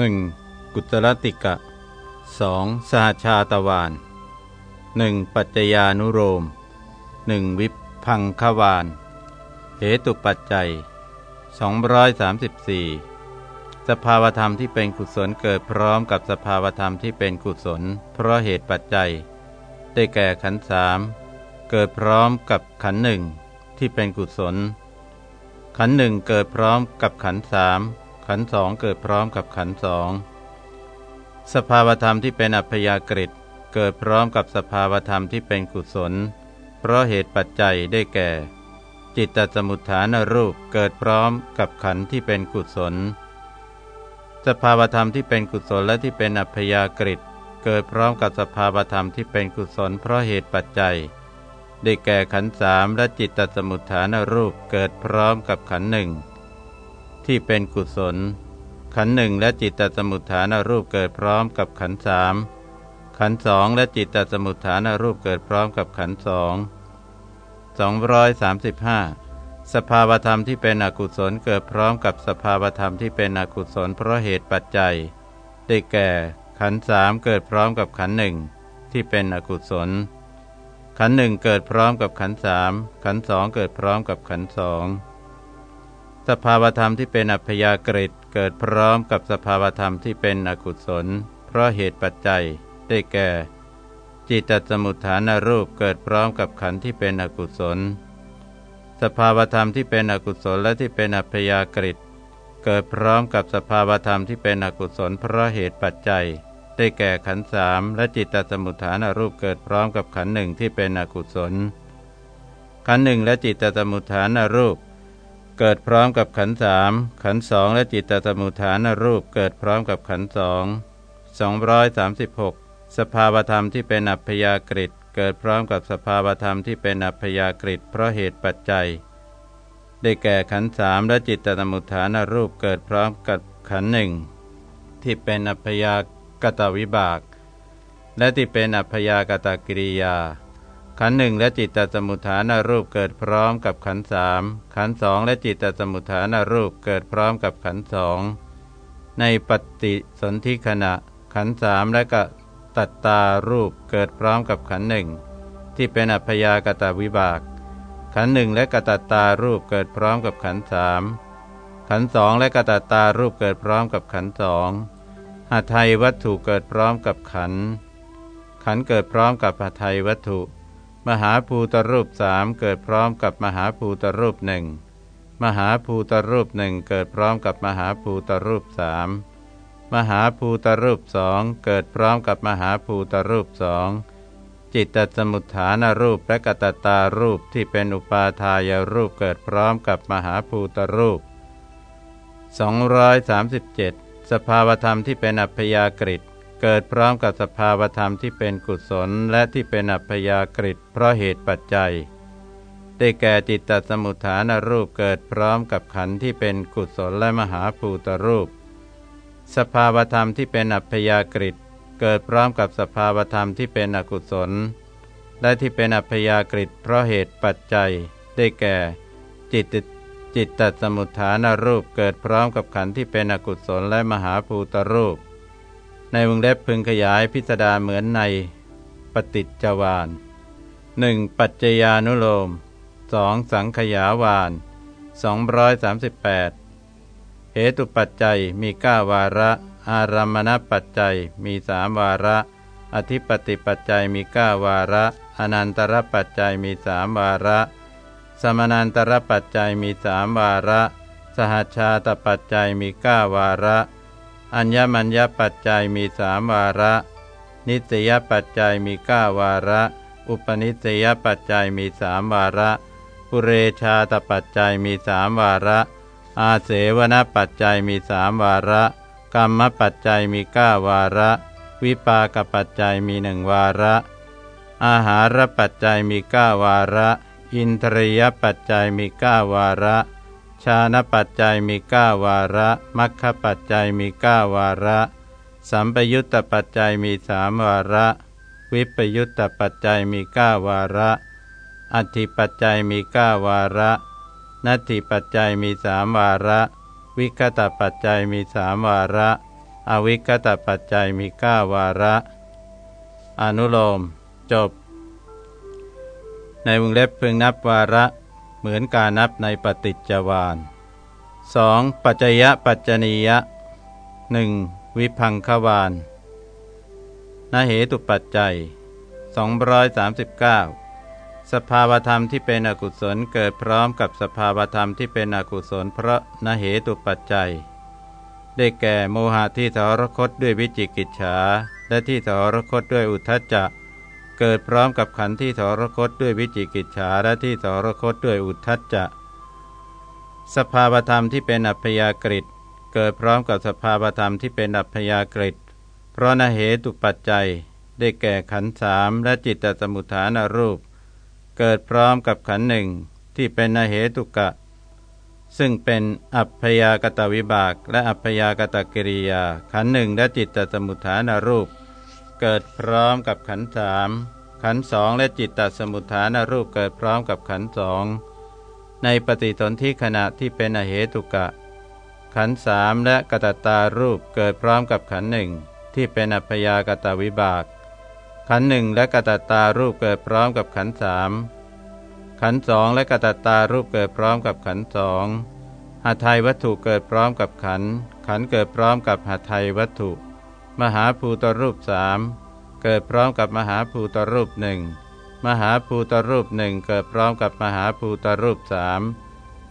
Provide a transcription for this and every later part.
1. กุตรติกะ 2. สหชาตวาน 1. ปัจจญานุโรม 1. วิพังควาน เหตุปัจจัย 234 สภาวธรรมที่เป็นกุศลเกิดพร้อมกับสภาวธรรมที่เป็นกุศล เพราะเหตุปัจจัย ได้แก่ขันสามเกิดพร้อมกับขันหนึ่งที่เป็นกุศล ขันหนึ่งเกิดพร้อมกับขันสาม ขันสองเกิดพร้อมกับขันสองสภาวธรรมที่เป็นอัพยากฤิเกิดพร้อมกับสภาวธรรมที่เป็นกุศล เพราะเหตุปัจจัยได้แก่ จิตตสมุทฐานรูปเกิดพร้อมกับขันธ์ที่เป็นกุศล สภาวธรรมที่เป็นกุศลและที่เป็นอัพยากฤิเกิดพร้อมกับสภาวธรรมที่เป็นกุศล เพราะเหตุปัจจัย ได้แก่ขันธ์สามและจิตตสมุทฐานรูปเกิดพร้อมกับขันธ์หนึ่ง ที่เป็นกุศล ขันหนึ่งและจิตตสมุทฐานรูปเกิดพร้อมกับขันสามขันสองและจิตตสมุทฐานรูปเกิดพร้อมกับขันสองสองร้อยสามสิบห้าสภาวธรรมที่เป็นอกุศลเกิดพร้อมกับสภาวธรรมที่เป็นอกุศลเพราะเหตุปัจจัย ได้แก่ ขันสามเกิดพร้อมกับขันหนึ่งที่เป็นอกุศล ขันหนึ่งเกิดพร้อมกับขันสามขันสองเกิดพร้อมกับขันสอง สภาวธรรมที่เป็นอัพยากฤิเกิดพร้อมกับสภาวธรรมที่เป็นอกุศล เพราะเหตุปัจจัย ได้แก่ จิตตสมุทฐานรูปเกิดพร้อมกับขันธ์ที่เป็นอกุศล สภาวธรรมที่เป็นอกุศลและที่เป็นอัพยากฤิเกิดพร้อมกับสภาวธรรมที่เป็นอกุศล เพราะเหตุปัจจัย ได้แก่ขันธ์สามและจิตตสมุทฐานรูปเกิดพร้อมกับขันธ์หนึ่งที่เป็นอกุศล ขันธ์หนึ่งและจิตตสมุทฐานรูป เกิดพร้อมกับขันสามขันสองและจิตตสมุทฐานรูปเกิดพร้อมกับขันสองสองร้อยสามสิบหกสภาวธรรมที่เป็นอัพยากฤิเกิดพร้อมกับสภาวธรรมที่เป็นอัพยากฤิเพราะเหตุปัจจัย ได้แก่ขันสามและจิตตสมุทฐานรูปเกิดพร้อมกับขันหนึ่งที่เป็นอัพยากตวิบาก และที่เป็นอัพยากตกิริยา ขันหนึ่งและจิตตสมุทฐานรูปเกิดพร้อมกับขันสามขันสองและจิตตสมุทฐานรูปเกิดพร้อมกับขันสองในปฏิสนธิขณะ ขันสามและกตัตตารูปเกิดพร้อมกับขันหนึ่งที่เป็นอัพยากตวิบาก ขันหนึ่งและกตัตตารูปเกิดพร้อมกับขันสามขันสองและกตัตตารูปเกิดพร้อมกับขันสองหาไทยวัตถุเกิดพร้อมกับขัน ขันเกิดพร้อมกับหาไทยวัตถุ มหาภูตรูปสามเกิดพร้อมกับมหาภูตรูปหนึ่งมหาภูตรูปหนึ่งเกิดพร้อมกับมหาภูตรูปสามมหาภูตรูปสองเกิดพร้อมกับมหาภูตรูปสองจิตตสมุทฐานรูปและกตตารูปที่เป็นอุปาทายรูปเกิดพร้อมกับมหาภูตรูป 237 สภาวธรรมที่เป็นอัพยากฤิ เกิดพร้อมกับสภาวธรรมที่เป็นกุศลและที่เป็นอัพยากฤิเพราะเหตุปัจจัย ได้แก่จิตตสมุทฐานรูปเกิดพร้อมกับขันธ์ที่เป็นกุศลและมหาภูตรูป สภาวธรรมที่เป็นอัพยากฤิเกิดพร้อมกับสภาวธรรมที่เป็นอกุศล และที่เป็นอัพยากฤิเพราะเหตุปัจจัย ได้แก่จิตจิตตสมุทฐานรูปเกิดพร้อมกับขันธ์ที่เป็นอกุศลและมหาภูตรูป ในวงเล็บพึงขยายพิสดารเหมือนในปฏิจจวานหนึ่งปัจจญานุโลมสองสังขยาวานสองร้อยสามสิบแปดเหตุปัจจัยมีก้าวาระ อารามณปัจจัยมีสามวาระ อธิปติปัจจัยมีก้าวาระ อนันตรปัจจัยมีสามวาระ สมนันตรปัจจัยมีสามวาระ สหชาตปัจจัยมีก้าวาระ อัญญมัญญปัจจัยมีสามวาระ นิสยปัจจัยมีเก้าวาระ อุปนิสยปัจจัยมีสามวาระ ปุเรชาตปัจจัยมีสามวาระ อาเสวนปัจจัยมีสามวาระ กรรมปัจจัยมีเก้าวาระ วิปากปัจจัยมีหนึ่งวาระ อาหารปัจจัยมีเก้าวาระ อินทรียปัจจัยมีเก้าวาระ ชาณปัจจัยมีก้าวาระ มัคคปัจจัยมีก้าวาระ สัมปยุตตปัจจัยมีสามวาระ วิปยุตตปัจจัยมีก้าวาระ อธิปัจจัยมีก้าวาระ นัตถิปัจจัยมีสามวาระ วิคตปัจจัยมีสามวาระ อวิกตปัจจัยมีก้าวาระ อนุโลม จบ ในวงเล็บพึงนับวาระ เหมือนการนับในปฏิจจวาน 2. ปัจจยปัจจนียะ 1. วิพังควานนเหตุปัจจัย 239 สภาวธรรมที่เป็นอกุศลเกิดพร้อมกับสภาวธรรมที่เป็นอกุศลเพราะนเหตุปัจจัย ได้แก่โมหะที่ทรคตด้วยวิจิกิจฉาและที่ทรคตด้วยอุทจจะ เกิดพร้อมกับขันธ์ที่ทรคตด้วยวิจิกิจฉาและที่ทรคตด้วยอุทัจจะสภาวธรรมที่เป็นอัพยากฤิตเกิดพร้อมกับสภาวธรรมที่เป็นอัพยากฤิตเพราะนเหตุปัจจัยได้แก่ขันธ์สามและจิตตสมุทฐานรูป เกิดพร้อมกับขันธ์หนึ่งที่เป็นนเหตุกะ ซึ่งเป็นอัพยากตวิบาก และอัพยากตกิริยาขันธ์หนึ่งและจิตตสมุทฐานรูป เกิดพร้อมกับขันสามขันสองและจิตตสมุทฐานรูปเกิดพร้อมกับขันสองในปฏิสนธิขณะที่เป็นอเหตุกะ ขันสามและกตตารูปเกิดพร้อมกับขันหนึ่งที่เป็นอัพยากตวิบาก ขันหนึ่งและกตตารูปเกิดพร้อมกับขันสามขันสองและกตตารูปเกิดพร้อมกับขันสองหาไทยวัตถุเกิดพร้อมกับขัน ขันเกิดพร้อมกับหาไทยวัตถุ มหาภูตรูปสามเกิดพร้อมกับมหาภูตรูปหนึ่งมหาภูตรูปหนึ่งเกิดพร้อมกับมหาภูตรูปสาม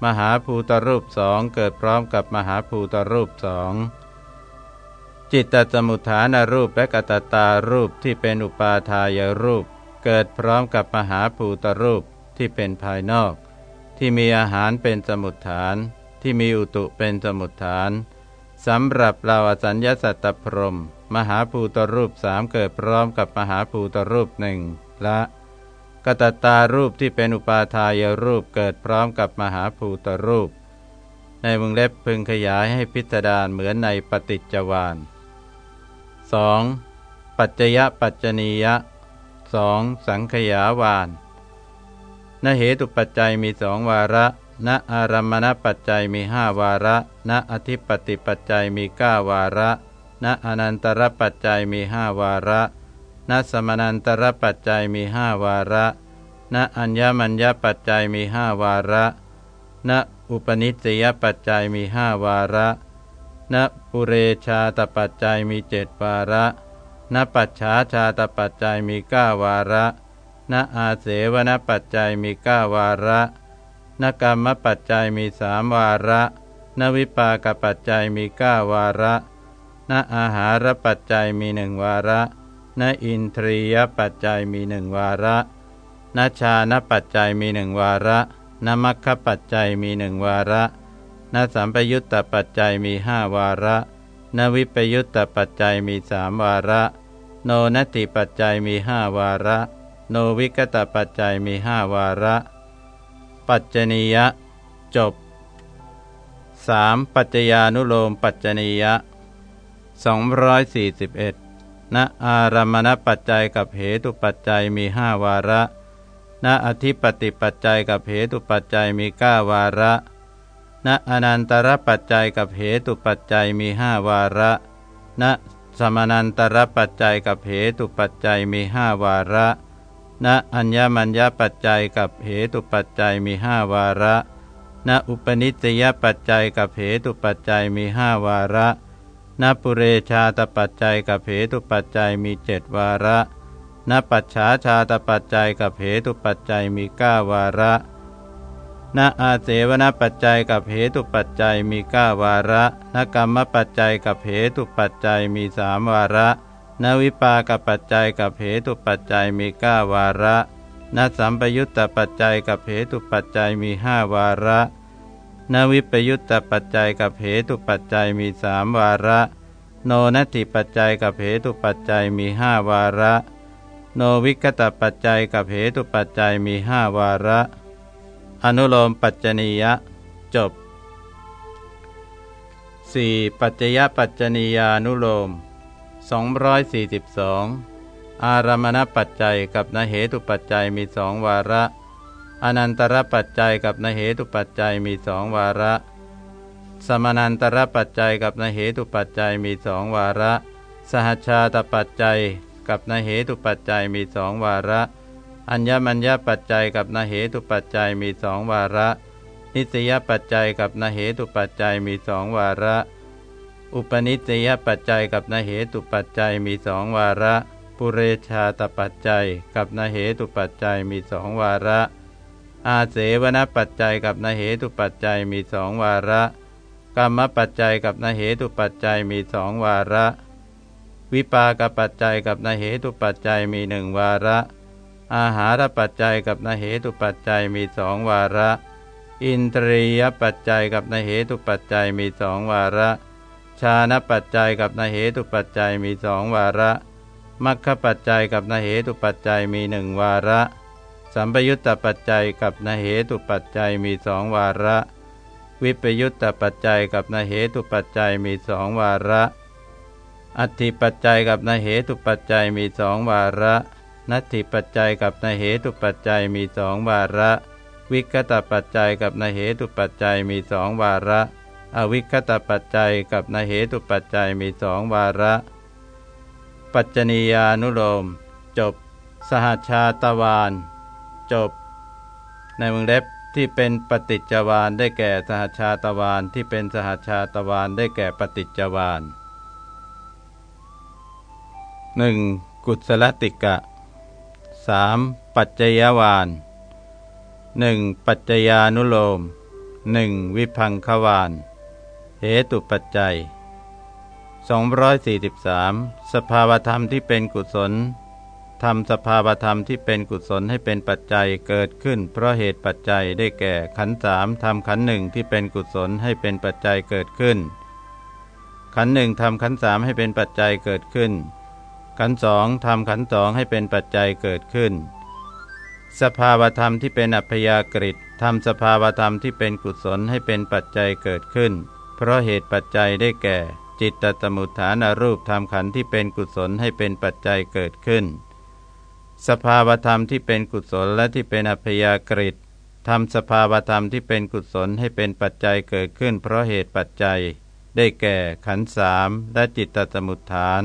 มหาภูตรูปสองเกิดพร้อมกับมหาภูตรูปสองจิตตสมุทฐานรูปและกตตารูปที่เป็นอุปาทายรูป เกิดพร้อมกับมหาภูตรูปที่เป็นภายนอก ที่มีอาหารเป็นสมุทฐาน ที่มีอุตุเป็นสมุทฐาน สำหรับเราอสัญญาสัตตพรม มหาภูตรูปสามเกิดพร้อมกับมหาภูตรูปหนึ่งละกตตารูปที่เป็นอุปาทายรูปเกิดพร้อมกับมหาภูตรูป ในวงเล็บพึงขยายให้พิจารณาเหมือนในปฏิจจวาน 2. ปัจจยปัจจนียะ 2. สังขยาวานนเหตุปัจจัยมีสองวาระ ณอารมณปัจจัยมีห้าวาระ ณอธิปติปัจจัยมีเก้าวาระ ณอนันตรปัจจัยมีห้าวาระ ณสมนันตรปัจจัยมีห้าวาระ ณอัญญมัญญปัจจัยมีห้าวาระ ณอุปนิสยปัจจัยมีห้าวาระณปุเรชาตปัจจัยมีเจ็ดวาระณปัจฉาชาตปัจจัยมีเก้าวาระณอาเสวนปัจจัยมีเก้าวาระ ณกรรมปัจจัยมีสามวาระณวิปากปัจจัยมีเก้าวาระณอาหารปัจจัยมีหนึ่งวาระณอินทรียปัจจัยมีหนึ่งวาระณชานปัจจัยมีหนึ่งวาระณมัคคปัจจัยมีหนึ่งวาระนสัมปยุตตปัจจัยมีห้าวาระ นวิปยุตตปัจจัยมีสามวาระ โนนตติปัจจัยมีห้าวาระ โนวิกตปัจจัยมีห้าวาระ ปัจจนียะ จบ 3. ปัจจญานุโลมปัจจนียะ241ณอารามณปัจจัยกับเหตุปัจจัยมีห้าวาระณอธิปติปัจจัยกับเหตุปัจจัยมีเก้าวาระณอนันตรปัจจัยกับเหตุปัจจัยมีห้าวาระณสมนันตรปัจจัยกับเหตุปัจจัยมีห้าวาระ ณอัญญมัญญปัจจัยกับเหตุปัจจัยมีห้าวาระณอุปนิสยปัจจัยกับเหตุปัจจัยมีห้าวาระณปุเรชาตปัจจัยกับเหตุปัจจัยมีเจ็ดวาระณปัจฉาชาตปัจจัยกับเหตุปัจจัยมีเก้าวาระณอาเสวนปัจจัยกับเหตุปัจจัยมีเก้าวาระนกรรมปัจจัยกับเหตุปัจจัยมีสามวาระ นวิปากปัจจัยกับเหตุปัจจัยมีก้าวาระนสัมปยุตตปัจจัยกับเหตุปัจจัยมีห้าวาระ นวิปยุตตปัจจัยกับเหตุปัจจัยมีสามวาระ โนนัตถิปัจจัยกับเหตุปัจจัยมีห้าวาระ โนวิกตปัจจัยกับเหตุปัจจัยมีห้าวาระ อนุโลมปัจจนียะ จบ 4. ปัจจยปัจจนียานุโลม 242 อารามณปัจจัยกับนเหตุปัจจัยมีสองวาระ อนันตรปัจจัยกับนเหตุปัจจัยมีสองวาระ สมนันตรปัจจัยกับนเหตุปัจจัยมีสองวาระ สหชาตปัจจัยกับนเหตุปัจจัยมีสองวาระ อัญญมัญญปัจจัยกับนเหตุปัจจัยมีสองวาระ นิสยปัจจัยกับนเหตุปัจจัยมีสองวาระ อุปนิสยปัจจัยกับนเหตุปัจจัยมีสองวาระ ปุเรชาตปัจจัย กับนเหตุปัจจัยมีสองวาระ อาเสวนปัจจัยกับนเหตุปัจจัยมีสองวาระกรรมปัจจัยกับนเหตุปัจจัยมีสองวาระ วิปากปัจจัยกับนเหตุปัจจัยมีหนึ่งวาระ อาหารปัจจัยกับนเหตุปัจจัยมีสองวาระ อินทรียปัจจัยกับนเหตุปัจจัยมีสองวาระ ชาณปัจจัยกับนเหตุปัจจัยมีสองวาระมัคคปัจจัยกับนเหตุปัจจัยมีหนึ่งวาระ สัมปยุตตปัจจัยกับนเหตุปัจจัยมีสองวาระ วิปยุตตปัจจัยกับนเหตุปัจจัยมีสองวาระ อัติปัจจัยกับนเหตุปัจจัยมีสองวาระ นัตถิปัจจัยกับนเหตุปัจจัยมีสองวาระ วิกตปัจจัยกับนเหตุปัจจัยมีสองวาระ อวิคตปัจจัยกับนเหตุปัจจัยมีสองวาระ ปัจจนียานุโลม จบ สหชาตวานจบ ในวงเล็บที่เป็นปฏิจจวานได้แก่สหชาตวานที่เป็นสหชาตวานได้แก่ปฏิจจวานหนึ่งกุศลติกะ 3. ปัจจยวานหนึ่งปัจจญานุโลมหนึ่งวิพังควาน เหตุปัจจัย 243 สภาวธรรมที่เป็นกุศลทำสภาวธรรมที่เป็นกุศลให้เป็นปัจจัยเกิดขึ้น เพราะเหตุปัจจัยได้แก่ขันสามทำขันหนึ่งที่เป็นกุศลให้เป็นปัจจัยเกิดขึ้น ขันหนึ่งทำขันสามให้เป็นปัจจัยเกิดขึ้น ขันสองทำขันสองให้เป็นปัจจัยเกิดขึ้น สภาวธรรมที่เป็นอัพยากฤิตทำสภาวธรรมที่เป็นกุศลให้เป็นปัจจัยเกิดขึ้น เพราะเหตุปัจจัยได้แก่ จิตตสมุทฐานรูปทำขันที่เป็นกุศลให้เป็นปัจจัยเกิดขึ้น สภาวธรรมที่เป็นกุศลและที่เป็นอัพยากฤิทำสภาวธรรมที่เป็นกุศลให้เป็นปัจจัยเกิดขึ้น เพราะเหตุปัจจัย ได้แก่ขันสามและจิตตสมุทฐาน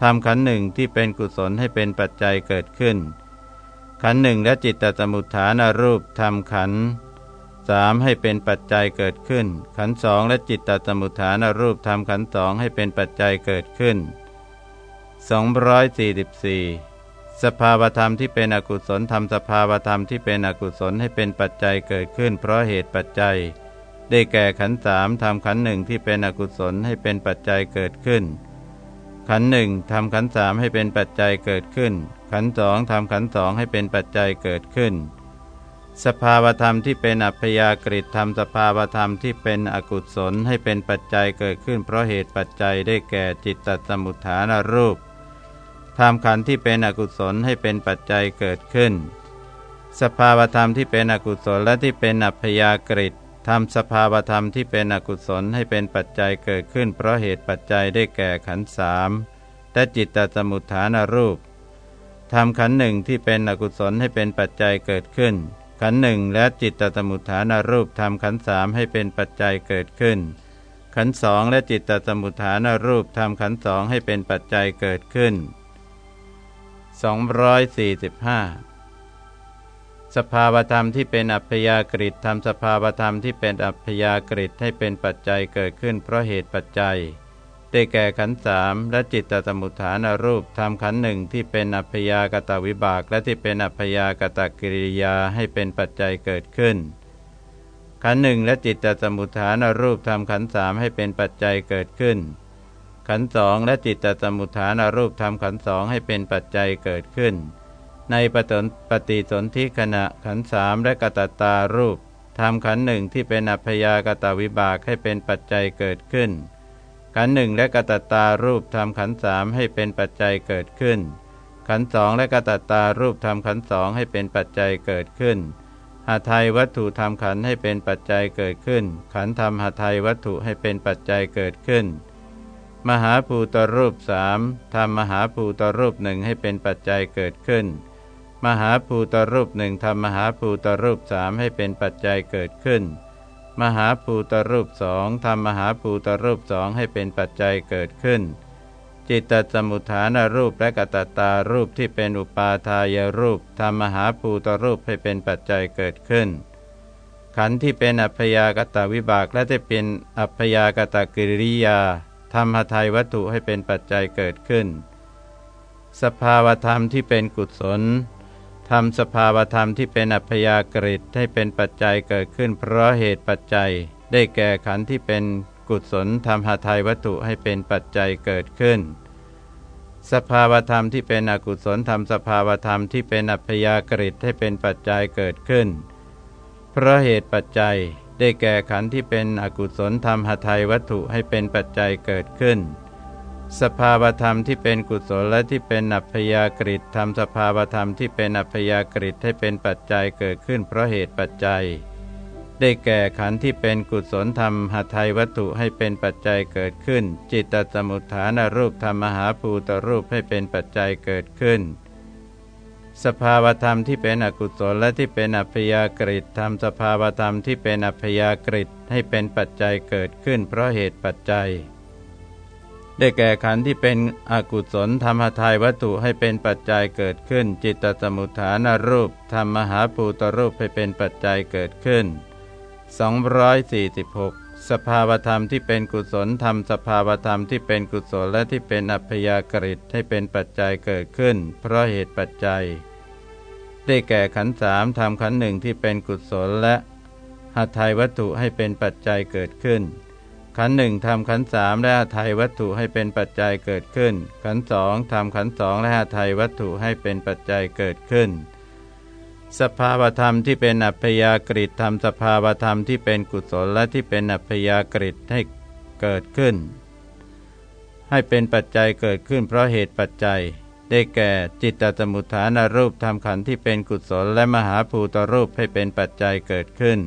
ทำขันหนึ่งที่เป็นกุศลให้เป็นปัจจัยเกิดขึ้นขันหนึ่งและจิตตสมุทฐานรูปทำขัน สามให้เป็นปัจจัยเกิดขึ้น ขันสองและจิตตสมุทฐานรูปทำขันสองให้เป็นปัจจัยเกิดขึ้น 244 สภาวธรรมที่เป็นอกุศลทำสภาวธรรมที่เป็นอกุศลให้เป็นปัจจัยเกิดขึ้น เพราะเหตุปัจจัย ได้แก่ขันสามทำขันหนึ่งที่เป็นอกุศลให้เป็นปัจจัยเกิดขึ้น ขันหนึ่งทำขันสามให้เป็นปัจจัยเกิดขึ้น ขันสองทำขันสองให้เป็นปัจจัยเกิดขึ้น สภาวธรรมที่เป็นอัพยากฤิทำสภาวธรรมที่เป็นอกุศลให้เป็นปัจจัยเกิดขึ้น เพราะเหตุปัจจัยได้แก่จิตตสมุทฐานรูปทำขันที่เป็นอกุศลให้เป็นปัจจัยเกิดขึ้น สภาวธรรมที่เป็นอกุศลและที่เป็นอัพยากฤิทำสภาวธรรมที่เป็นอกุศลให้เป็นปัจจัยเกิดขึ้น เพราะเหตุปัจจัยได้แก่ขันสามและจิตตสมุทฐานรูปทำขันหนึ่งที่เป็นอกุศลให้เป็นปัจจัยเกิดขึ้น ขันหนึ่งและจิตตสมุทฐานรูปทำขันสามให้เป็นปัจจัยเกิดขึ้น ขันสองและจิตตสมุทฐานรูปทำขันสองให้เป็นปัจจัยเกิดขึ้น 245 สภาวธรรมที่เป็นอัพยากฤิทำสภาวธรรมที่เป็นอัพยากฤิให้เป็นปัจจัยเกิดขึ้น เพราะเหตุปัจจัย ได้แก่ขันสามและจิตตสมุทฐานรูปทำขันหนึ่งที่เป็นอัพยากตวิบาก และที่เป็นอัพยากตกิริยาให้เป็นปัจจัยเกิดขึ้น ขันหนึ่งและจิตตสมุทฐานรูปทำขันสามให้เป็นปัจจัยเกิดขึ้น ขันสองและจิตตสมุทฐานรูปทำขันสองให้เป็นปัจจัยเกิดขึ้น ในปตปฏิสนธิขณะขันสามและกตตารูปทำขันหนึ่งที่เป็นอัพยากตวิบากให้เป็นปัจจัยเกิดขึ้น ขันหนึ่งและกตตารูปทำขันสามให้เป็นปัจจัยเกิดขึ้น ขันสองและกตตารูปทำขันสองให้เป็นปัจจัยเกิดขึ้นหาไทยวัตถุทำขันให้เป็นปัจจัยเกิดขึ้น ขันทำหาไทยวัตถุให้เป็นปัจจัยเกิดขึ้น มหาภูตรูปสามทำมหาภูตรูปหนึ่งให้เป็นปัจจัยเกิดขึ้น มหาภูตรูปหนึ่งทำมหาภูตรูปสามให้เป็นปัจจัยเกิดขึ้นม มหาภูตรูปสองทำมหาภูตรูปสองให้เป็นปัจจัยเกิดขึ้น จิตตสมุทฐานรูปและกตตารูปที่เป็นอุปาทายรูปทำมหาภูตรูปให้เป็นปัจจัยเกิดขึ้น ขันธ์ที่เป็นอัพยากตวิบากและที่เป็นอัพยากตกิริยาทำหทัยวัตถุให้เป็นปัจจัยเกิดขึ้น สภาวธรรมที่เป็นกุศล ทำสภาวธรรมที่เป็นอัพยากฤิให้เป็นปัจจัยเกิดขึ้นเพราะเหตุปัจจัย ได้แก่ขันธ์ที่เป็นกุศลทำหาทายวัตถุให้เป็นปัจจัยเกิดขึ้น สภาวธรรมที่เป็นอกุศลทำสภาวธรรมที่เป็นอัพยากฤิให้เป็นปัจจัยเกิดขึ้น เพราะเหตุปัจจัย ได้แก่ขันธ์ที่เป็นอกุศลทำหาทายวัตถุให้เป็นปัจจัยเกิดขึ้น สภาวธรรมที่เป็นกุศลและที่เป็นอัพยากฤิตทำสภาวธรรมที่เป็นอัพยากฤิตให้เป็นปัจจัยเกิดขึ้นเพราะเหตุปัจจัย ได้แก่ขันธ์ที่เป็นกุศลธรรมหทัยวัตถุให้เป็นปัจจัยเกิดขึ้น จิตตสมุทฐานรูปธรรมมหาภูตรูปให้เป็นปัจจัยเกิดขึ้น สภาวธรรมที่เป็นอกุศลและที่เป็นอัพยากฤิตทำสภาวธรรมที่เป็นอัพยากฤิตให้เป็นปัจจัยเกิดขึ้น เพราะเหตุปัจจัย ได้แก่ขันธ์ที่เป็นอกุศลธรรมทายวัตถุให้เป็นปัจจัยเกิดขึ้น จิตตสมุทฐานรูปธรรมมหาภูตรูปให้เป็นปัจจัยเกิดขึ้น 246 สภาวธรรมที่เป็นกุศลธรรมสภาวธรรมที่เป็นกุศลและที่เป็นอัพยากฤิให้เป็นปัจจัยเกิดขึ้น เพราะเหตุปัจจัย ได้แก่ขันธ์สามทำขันธ์หนึ่งที่เป็นกุศลและหัตถยวัตถุให้เป็นปัจจัยเกิดขึ้น ขันหนึ่งทำขันสามและอาทัยวัตถุให้เป็นปัจจัยเกิดขึ้น ขันสองทำขันสองและอาทัยวัตถุให้เป็นปัจจัยเกิดขึ้น สภาวธรรมที่เป็นอัพยากฤิทำสภาวธรรมที่เป็นกุศลและที่เป็นอัพยากฤิให้เกิดขึ้น ให้เป็นปัจจัยเกิดขึ้น เพราะเหตุปัจจัย ได้แก่จิตตสมุทฐานรูปทำขันที่เป็นกุศลและมหาภูตรูปให้เป็นปัจจัยเกิดขึ้น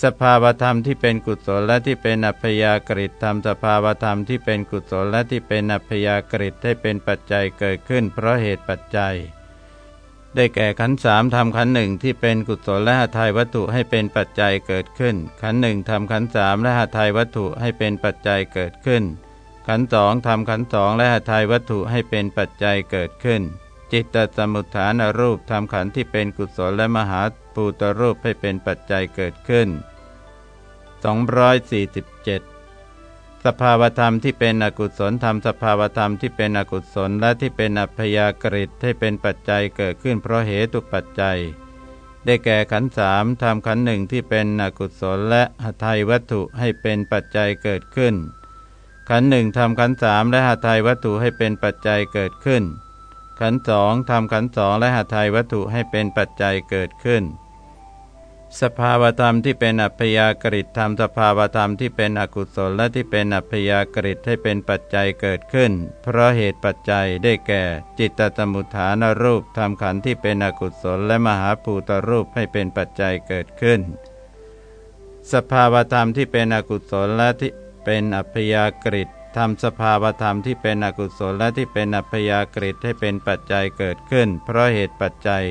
สภาวธรรมที่เป็นกุศลและที่เป็นอัพยากฤิทำสภาวธรรมที่เป็นกุศลและที่เป็นอัพยากฤิให้เป็นปัจจัยเกิดขึ้น เพราะเหตุปัจจัย ได้แก่ขันสามทำขันหนึ่งที่เป็นกุศลและหทัยวัตถุให้เป็นปัจจัยเกิดขึ้น ขันหนึ่งทำขันสามและหทัยวัตถุให้เป็นปัจจัยเกิดขึ้น ขันสองทำขันสองและหทัยวัตถุให้เป็นปัจจัยเกิดขึ้นจิตตสมุทฐานรูปทำขันที่เป็นกุศลและมหา ปูตรูปให้เป็นปัจจัยเกิดขึ้น 247 สภาวธรรมที่เป็นอกุศลธรรมสภาวธรรมที่เป็นอกุศลและที่เป็นอัพยากฤิให้เป็นปัจจัยเกิดขึ้นเพราะเหตุปัจจัย ได้แก่ขันสามทำขันหนึ่งที่เป็นอกุศลและหทัยวัตถุให้เป็นปัจจัยเกิดขึ้น ขันหนึ่งทำขันสามและหทัยวัตถุให้เป็นปัจจัยเกิดขึ้นขันสองทำขันสองและหาไทยวัตถุให้เป็นปัจจัยเกิดขึ้น สภาวธรรมที่เป็นอัพยากฤิทำสภาวธรรมที่เป็นอกุศลและที่เป็นอัพยากฤิให้เป็นปัจจัยเกิดขึ้น เพราะเหตุปัจจัยได้แก่ จิตตสมุทฐานรูปทำขันธ์ที่เป็นอกุศลและมหาภูตรูปให้เป็นปัจจัยเกิดขึ้น สภาวธรรมที่เป็นอกุศลและที่เป็นอัพยากฤิทำสภาวธรรมที่เป็นอกุศลและที่เป็นอัพยากฤิให้เป็นปัจจัยเกิดขึ้น เพราะเหตุปัจจัย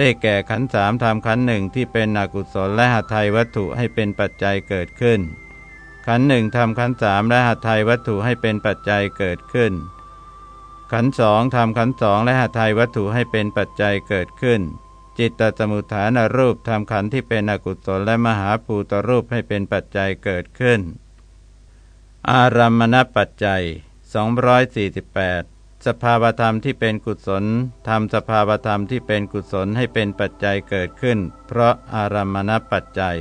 ได้แก่ขันสามทำขันหนึ่งที่เป็นอกุศลและหัตถยวัตถุให้เป็นปัจจัยเกิดขึ้น ขันหนึ่งทำขันสามและหัตถยวัตถุให้เป็นปัจจัยเกิดขึ้น ขันสองทำขันสองและหัตถยวัตถุให้เป็นปัจจัยเกิดขึ้น จิตตสมุทฐานรูปทำขันที่เป็นอกุศลและมหาภูตรูปให้เป็นปัจจัยเกิดขึ้น อารัมมณปัจจัย 248 สภาวธรรมที่เป็นกุศลทำสภาวธรรมที่เป็นกุศลให้เป็นปัจจัยเกิดขึ้น เพราะอารัมมณปัจจัย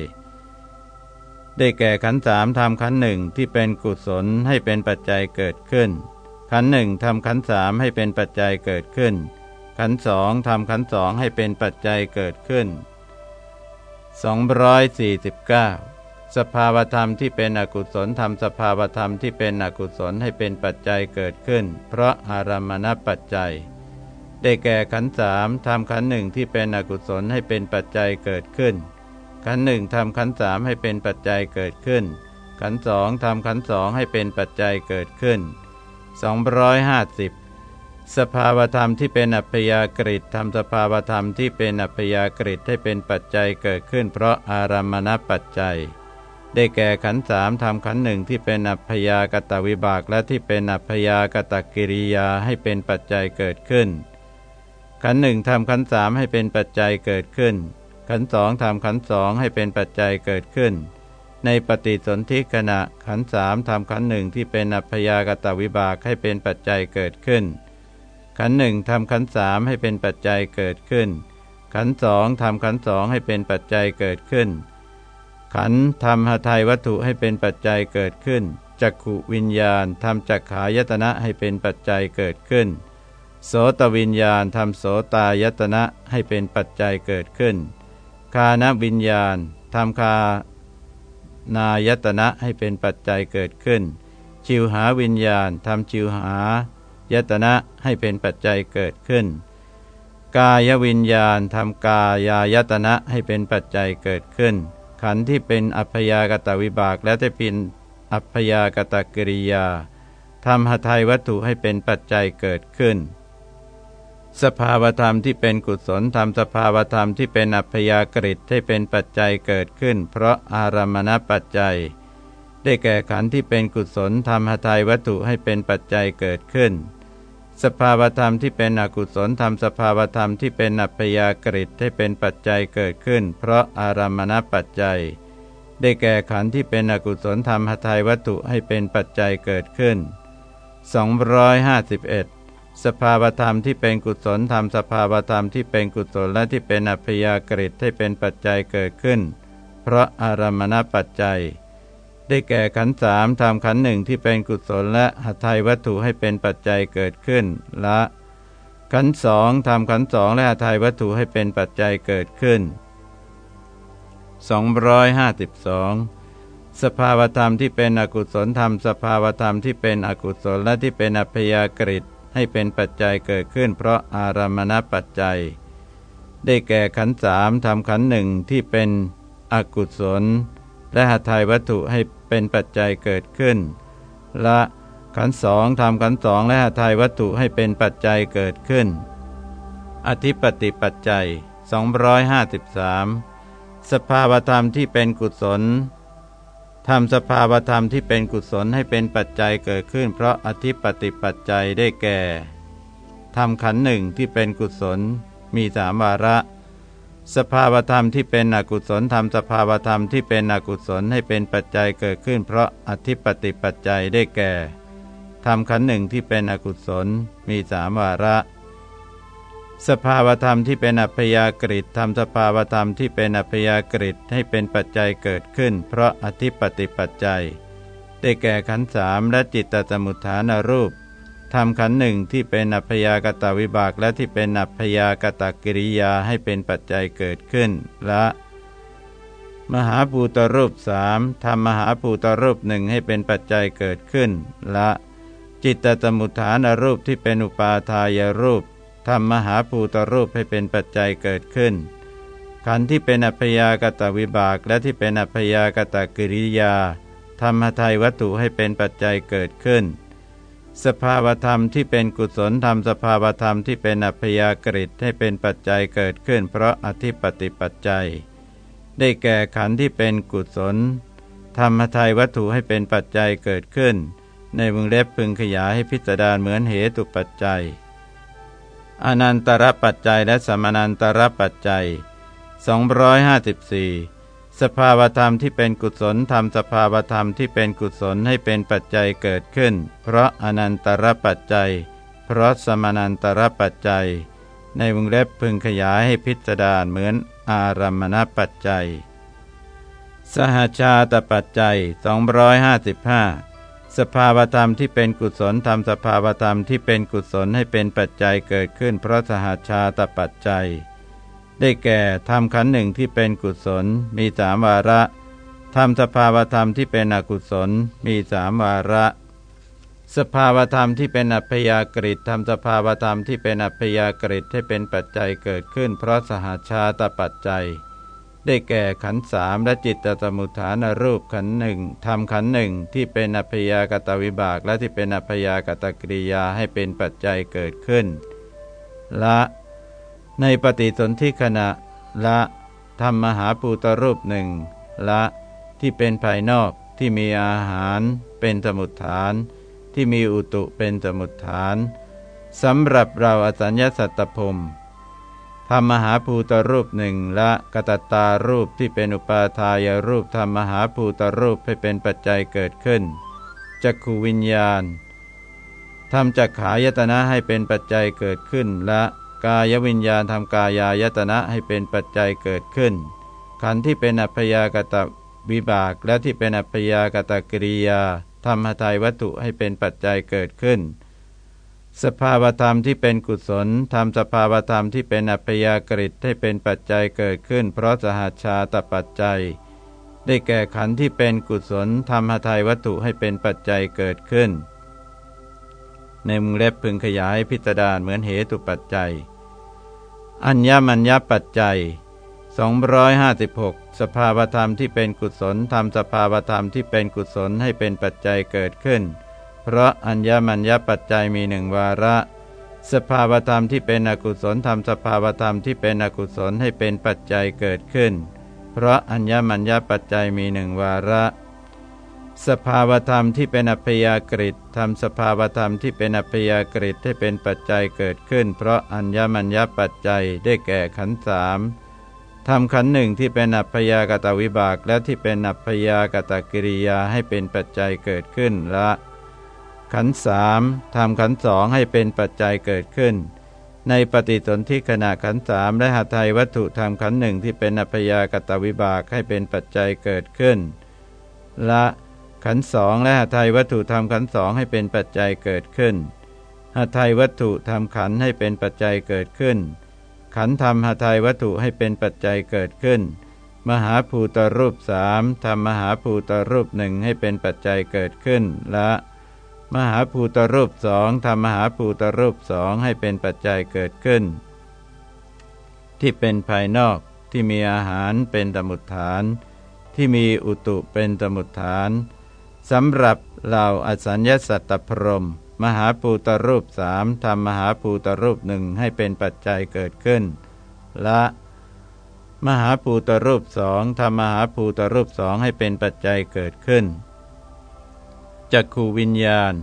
ได้แก่ขันสามทำขันหนึ่งที่เป็นกุศลให้เป็นปัจจัยเกิดขึ้น ขันหนึ่งทำขันสามให้เป็นปัจจัยเกิดขึ้น ขันสองทำขันสองให้เป็นปัจจัยเกิดขึ้น 249 สภาวธรรมที่เป็นอกุศลทำสภาวธรรมที่เป็นอกุศลให้เป็นปัจจัยเกิดขึ้น เพราะอารามณปัจจัย ได้แก่ขันสามทำขันหนึ่งที่เป็นอกุศลให้เป็นปัจจัยเกิดขึ้น ขันหนึ่งทำขันสามให้เป็นปัจจัยเกิดขึ้น ขันสองทำขันสองให้เป็นปัจจัยเกิดขึ้น 250 สภาวธรรมที่เป็นอัพยากฤิตทำสภาวธรรมที่เป็นอัพยากฤิตให้เป็นปัจจัยเกิดขึ้น เพราะอารามณปัจจัย ได้แก่ขันสามทำขันหนึ่งที่เป็นอัพยากตวิบากและที่เป็นอัพยากตกิริยาให้เป็นปัจจัยเกิดขึ้น ขันหนึ่งทำขันสามให้เป็นปัจจัยเกิดขึ้น ขันสองทำขันสองให้เป็นปัจจัยเกิดขึ้น ในปฏิสนธิขณะขันสามทำขันหนึ่งที่เป็นอัพยากตวิบากให้เป็นปัจจัยเกิดขึ้น ขันหนึ่งทำขันสามให้เป็นปัจจัยเกิดขึ้น ขันสองทำขันสองให้เป็นปัจจัยเกิดขึ้น ขันทำหทัยวัตถุให้เป็นปัจจัยเกิดขึ้นจักขุวิญญาณทำจักขายตนะให้เป็นปัจจัยเกิดขึ้น โสตวิญญาณทำโสตายตนะให้เป็นปัจจัยเกิดขึ้น คานวิญญาณทำคานายตนะให้เป็นปัจจัยเกิดขึ้น ชิวหาวิญญาณทำชิวหายตนะให้เป็นปัจจัยเกิดขึ้น กายวิญญาณทำกายายตนะให้เป็นปัจจัยเกิดขึ้น ขันธ์ที่เป็นอัพยากตวิบากและที่เป็นอัพยากตกิริยาทำหทัยวัตถุให้เป็นปัจจัยเกิดขึ้น สภาวธรรมที่เป็นกุศลทำสภาวธรรมที่เป็นอัพยากฤิให้เป็นปัจจัยเกิดขึ้น เพราะอารามณปัจจัย ได้แก่ขันธ์ที่เป็นกุศลทำหทัยวัตถุให้เป็นปัจจัยเกิดขึ้น สภาวธรรมที่เป็นอกุศลธรรมสภาวธรรมที่เป็นอัพยากฤิให้เป็นปัจจัยเกิดขึ้น เพราะอารามณปัจจัย ได้แก่ขันธ์ที่เป็นอกุศลธรรมหทัยวัตถุให้เป็นปัจจัยเกิดขึ้น 251 สภาวธรรมที่เป็นกุศลธรรมสภาวธรรมที่เป็นกุศลและที่เป็นอัพยากฤิให้เป็นปัจจัยเกิดขึ้น เพราะอารามณปัจจัย ได้แก่ขันสามทำขันหนึ่งที่เป็นกุศลและหัตถวัตถุให้เป็นปัจจัยเกิดขึ้นละ ขันสองทำขันสองและหัตถวัตถุให้เป็นปัจจัยเกิดขึ้น 252 สภาวธรรมที่เป็นอกุศลธรรม สภาวธรรมที่เป็นอกุศลและที่เป็นอัพยากฤิให้เป็นปัจจัยเกิดขึ้น เพราะอารามณปัจจัย ได้แก่ขันสามทำขันหนึ่งที่เป็นอกุศลและหัตถวัตถุให้ เป็นปัจจัยเกิดขึ้น ละขันสองทำขันสองและหัตถยวัตถุให้เป็นปัจจัยเกิดขึ้น อธิปติปัจจัย 253 สภาวธรรมที่เป็นกุศลทำสภาวธรรมที่เป็นกุศลให้เป็นปัจจัยเกิดขึ้น เพราะอธิปติปัจจัยได้แก่ทำขันหนึ่งที่เป็นกุศล มีสามวาระ สภาวธรรมที่เป็นอกุศลทำสภาวธรรมที่เป็นอกุศลให้เป็นปัจจัยเกิดขึ้น เพราะอธิปติปัจจัยได้แก่ทำขันหนึ่งที่เป็นอกุศลมีสามวาระ สภาวธรรมที่เป็นอัพยากฤิตทำสภาวธรรมที่เป็นอัพยากฤิตให้เป็นปัจจัยเกิดขึ้น เพราะอธิปติปัจจัย ได้แก่ขันสามและจิตตสมุทฐานรูป ทำขันหนึ่งที่เป็นอัพยากตวิบากและที่เป็นอัพยากตกิริยาให้เป็นปัจจัยเกิดขึ้นละมหาภูตรูปสามทำมหาภูตรูปหนึ่งให้เป็นปัจจัยเกิดขึ้นละจิตตสมุทฐานรูปที่เป็นอุปาทายรูปทำมหาภูตรูปให้เป็นปัจจัยเกิดขึ้น ขันที่เป็นอัพยากตวิบากและที่เป็นอัพยากตกิริยาทำหทัยวัตถุให้เป็นปัจจัยเกิดขึ้น สภาวธรรมที่เป็นกุศลธรรมสภาวธรรมที่เป็นอัพยากฤิให้เป็นปัจจัยเกิดขึ้น เพราะอธิปติปัจจัย ได้แก่ขันธ์ที่เป็นกุศล ธรรมทายวัตถุให้เป็นปัจจัยเกิดขึ้น ในวงเล็บพึงขยายให้พิจารณาเหมือนเหตุปัจจัย อนันตรปัจจัยและสมานันตรปัจจัย 254 สภาวธรรมที่เป็นกุศลทำสภาวธรรมที่เป็นกุศลให้เป็นปัจจัยเกิดขึ้น เพราะอนันตรปัจจัย เพราะสมานันตรปัจจัย ในวงเล็บพึงขยายให้พิจารณาเหมือนอารามณปัจจัย สหชาตปัจจัย 255 สภาวธรรมที่เป็นกุศลทำสภาวธรรมที่เป็นกุศลให้เป็นปัจจัยเกิดขึ้น เพราะสหชาตปัจจัย ได้แก่ทำขันหนึ่งที่เป็นกุศล มีสามวาระทำสภาวธรรมที่เป็นอกุศล มีสามวาระ สภาวธรรมที่เป็นอัพยากฤิทำสภาวธรรมที่เป็นอัพยากฤิให้เป็นปัจจัยเกิดขึ้น เพราะสหาชาตปัจจัยไได้แก่ขันสามและจิตตสมุทฐานรูปขันหนึ่งทำขันหนึ่งที่เป็นอัพยากตวิบากและที่เป็นอัพยากตกริยาให้เป็นปัจจัยเกิดขึ้น ละ ในปฏิสนธิขณะละทำมหาภูตรูปหนึ่งละที่เป็นภายนอกที่มีอาหารเป็นสมุทฐาน ที่มีอุตุเป็นสมุทฐานสำหรับเราอสัญญาสัตตพมทำมหาภูตรูปหนึ่งละกตตารูปที่เป็นอุปาทายรูปทำมหาภูตรูปให้เป็นปัจจัยเกิดขึ้นจักขูวิญญาณทำจักขายตนะให้เป็นปัจจัยเกิดขึ้นละ กายวิญญาณทำกายายตนะให้เป็นปัจจัยเกิดขึ้น ขันธ์ที่เป็นอัพยากตวิบาก และที่เป็นอัพยากตกริยาทำหทัยวัตถุให้เป็นปัจจัยเกิดขึ้น สภาวธรรมที่เป็นกุศลทำสภาวธรรมที่เป็นอัพยากฤิให้เป็นปัจจัยเกิดขึ้น เพราะสหาชาตปัจจัย ได้แก่ขันธ์ที่เป็นกุศลทำหทัยวัตถุให้เป็นปัจจัยเกิดขึ้น ในมุงเล็บพึงขยายพิจารณาเหมือนเหตุปัจจัย อัญญมัญญปัจจัย 256 สภาวธรรมที่เป็นกุศลทำสภาวธรรมที่เป็นกุศลให้เป็นปัจจัยเกิดขึ้น เพราะอัญญมัญญปัจจัยมีหนึ่งวาระ สภาวธรรมที่เป็นอกุศลทำสภาวธรรมที่เป็นอกุศลให้เป็นปัจจัยเกิดขึ้น เพราะอัญญมัญญปัจจัยมีหนึ่งวาระ สภาวธรรมที่เป็นอัพยากฤิตทำสภาวธรรมที่เป็นอัพยากฤิตให้เป็นปัจจัยเกิดขึ้น เพราะอัญญมัญญปัจจัยได้แก่ขันธ์สามทำขันหนึ่งที่เป็นอัพยากตวิบาก และที่เป็นอัพยากตกิริยาให้เป็นปัจจัยเกิดขึ้นละขันสามทำขันสองให้เป็นปัจจัยเกิดขึ้น ในปฏิสนธิขณะขันสามและหาไทยวัตถุทำขันหนึ่งที่เป็นอัพยากตวิบากให้เป็นปัจจัยเกิดขึ้นละ ขันสองและหาไทยวัตถุทำขันสองให้เป็นปัจจัยเกิดขึ้นหาไทยวัตถุทำขันให้เป็นปัจจัยเกิดขึ้น ขันธรรมหทายวัตถุให้เป็นปัจจัยเกิดขึ้น มหาภูตรูปสามทำมหาภูตรูปหนึ่งให้เป็นปัจจัยเกิดขึ้นละมหาภูตรูปสองทำมหาภูตรูปสองให้เป็นปัจจัยเกิดขึ้น ที่เป็นภายนอกที่มีอาหารเป็นสมุดฐาน ที่มีอุตุเป็นสมุดฐาน สำหรับเหล่าอสัญญาสัตตพรม มหาภูตรูปสามทำมหาภูตรูปหนึ่งให้เป็นปัจจัยเกิดขึ้น ละ มหาภูตรูปสองทำมหาภูตรูปสองให้เป็นปัจจัยเกิดขึ้นจักขูวิญญาณ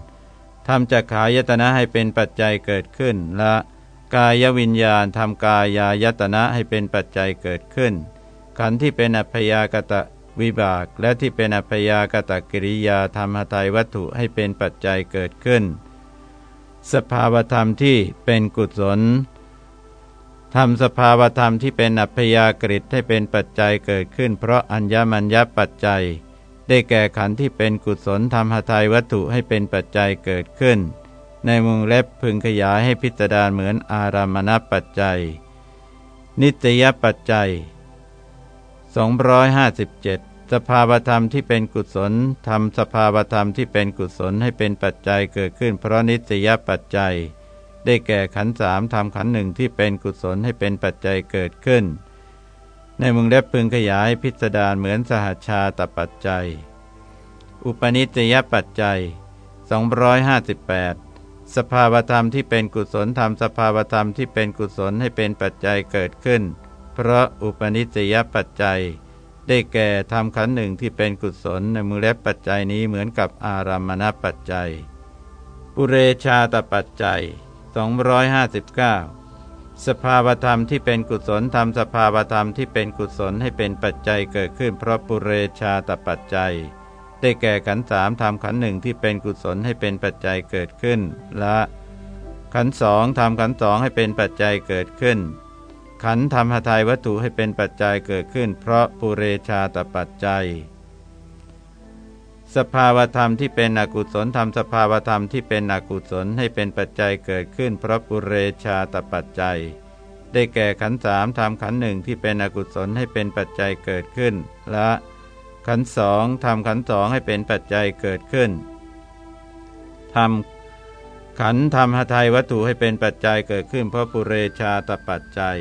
ทำจักขายตนะให้เป็นปัจจัยเกิดขึ้น ละ กายวิญญาณทำกายายตนะให้เป็นปัจจัยเกิดขึ้น ขันธ์ที่เป็นอัพยากตะ วิบากและที่เป็นอัพยากตกิริยาธรรมหทัยวัตถุให้เป็นปัจจัยเกิดขึ้น สภาวธรรมที่เป็นกุศลทำสภาวธรรมที่เป็นอัพยากฤิให้เป็นปัจจัยเกิดขึ้น เพราะอัญญมัญญปัจจัย ได้แก่ขันธ์ที่เป็นกุศลทำหทัยวัตถุให้เป็นปัจจัยเกิดขึ้น ในมุงเล็บพึงขยายให้พิจารณาเหมือนอารามณปัจจัย นิตยปัจจัย 257 สภาวธรรมที่เป็นกุศลทำสภาวธรรมที่เป็นกุศลให้เป็นปัจจัยเกิดขึ้นเพราะนิสยปัจจัย ได้แก่ขันสามทำขันหนึ่งที่เป็นกุศลให้เป็นปัจจัยเกิดขึ้น ในมึงได้พึงขยายพิสดารเหมือนสหชาตปัจจัย อุปนิสยปัจจัย 258สภาวธรรมที่เป็นกุศลทำสภาวธรรมที่เป็นกุศลให้เป็นปัจจัยเกิดขึ้น เพราะอุปนิสยปัจจัย ได้แก่ทำขันหนึ่งที่เป็นกุศลในมือและปัจจัยนี้เหมือนกับอารามณปัจจัย ปุเรชาตปัจจัย 259 สภาวธรรมที่เป็นกุศลทำสภาวธรรมที่เป็นกุศลให้เป็นปัจจัยเกิดขึ้น เพราะปุเรชาตปัจจัย ได้แก่ขันสามทำขันหนึ่งที่เป็นกุศลให้เป็นปัจจัยเกิดขึ้น และขันสองทำขันสองให้เป็นปัจจัยเกิดขึ้น ขันธรรมหทัยวัตถุให้เป็นปัจจัยเกิดขึ้น เพราะปุเรชาตปัจจัย สภาวธรรมที่เป็นอกุศลทำสภาวธรรมที่เป็นอกุศลให้เป็นปัจจัยเกิดขึ้น เพราะปุเรชาตปัจจัย ได้แก่ขันสามทำขันหนึ่งที่เป็นอกุศลให้เป็นปัจจัยเกิดขึ้น และ ขันสองทำขันสองให้เป็นปัจจัยเกิดขึ้นทำขันธรรมหทัยวัตถุให้เป็นปัจจัยเกิดขึ้นเพราะปุเรชาตปัจจัย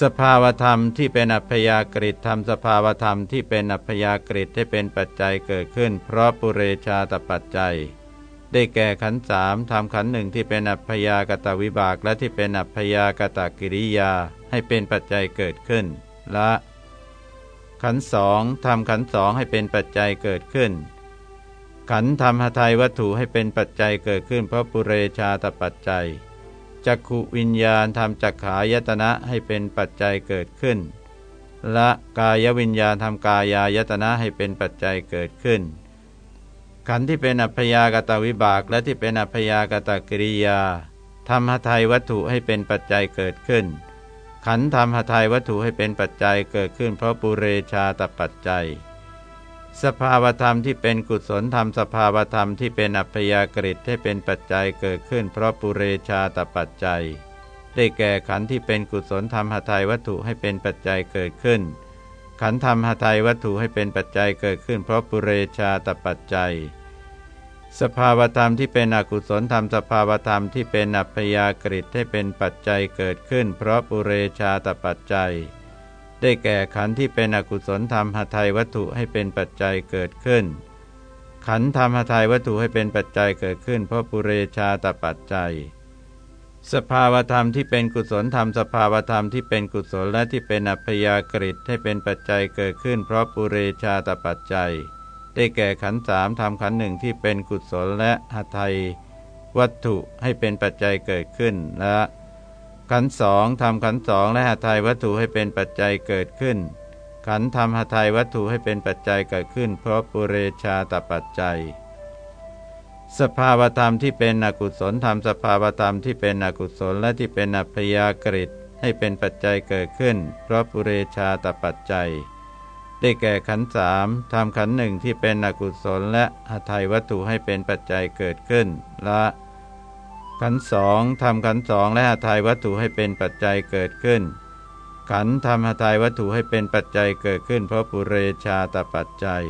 สภาวธรรมที่เป็นอัพยากฤิทำสภาวธรรมที่เป็นอัพยากฤิให้เป็นปัจจัยเกิดขึ้น เพราะปุเรชาตปัจจัย ได้แก่ขันสามทำขันหนึ่งที่เป็นอัพยากตวิบากและที่เป็นอัพยากตกิริยาให้เป็นปัจจัยเกิดขึ้นละขันสองทำขันสองให้เป็นปัจจัยเกิดขึ้น ขันทำหทัยวัตถุให้เป็นปัจจัยเกิดขึ้น เพราะปุเรชาตปัจจัย จักขุวิญญาณทำจักขายตนะให้เป็นปัจจัยเกิดขึ้นและกายวิญญาณทำกายายตนะให้เป็นปัจจัยเกิดขึ้น ขันธ์ที่เป็นอัพยากตวิบากและที่เป็นอัพยากตกิริยาทำหทัยวัตถุให้เป็นปัจจัยเกิดขึ้น ขันธ์ทำหทัยวัตถุให้เป็นปัจจัยเกิดขึ้น เพราะปุเรชาตปัจจัย สภาวธรรมที่เป็นกุศลธรรมสภาวธรรมที่เป็นอัพยากฤิให้เป็นปัจจัยเกิดขึ้น เพราะปุเรชาตปัจจัย ได้แก่ขันธ์ที่เป็นกุศลธรรมหทัยวัตถุให้เป็นปัจจัยเกิดขึ้น ขันธ์ธรรมหทัยวัตถุให้เป็นปัจจัยเกิดขึ้น เพราะปุเรชาตปัจจัย สภาวธรรมที่เป็นอกุศลธรรมสภาวธรรมที่เป็นอัพยากฤิให้เป็นปัจจัยเกิดขึ้น เพราะปุเรชาตปัจจัย ได้แก่ขันธ์ที่เป็นอกุศลธรรมหทัยวัตถุให้เป็นปัจจัยเกิดขึ้น ขันธ์ธรรมหทัยวัตถุให้เป็นปัจจัยเกิดขึ้น เพราะปุเรชาตปัจจัย สภาวธรรมที่เป็นกุศลธรรม สภาวธรรมที่เป็นกุศลและที่เป็นอัพยากฤิให้เป็นปัจจัยเกิดขึ้น เพราะปุเรชาตปัจจัย ได้แก่ขันธ์สามทำขันธ์หนึ่งที่เป็นกุศลและหทัยวัตถุให้เป็นปัจจัยเกิดขึ้นและ ขันสองทำขันสองและหาทายวัตถุให้เป็นปัจจัยเกิดขึ้น ขันทำหาทายวัตถุให้เป็นปัจจัยเกิดขึ้น เพราะปุเรชาตปัจจัย สภาวธรรมที่เป็นอกุศลธรรมสภาวธรรมที่เป็นอกุศลและที่เป็นอัพยากฤิให้เป็นปัจจัยเกิดขึ้น เพราะปุเรชาตปัจจัย ได้แก่ขันสามทำขันหนึ่งที่เป็นอกุศลและหาทายวัตถุให้เป็นปัจจัยเกิดขึ้น ละ ขันสองทำขันสองและหาทายวัตถุให้เป็นปัจจัยเกิดขึ้น ขันทำหาทายวัตถุให้เป็นปัจจัยเกิดขึ้น เพราะปุเรชาตปัจจัย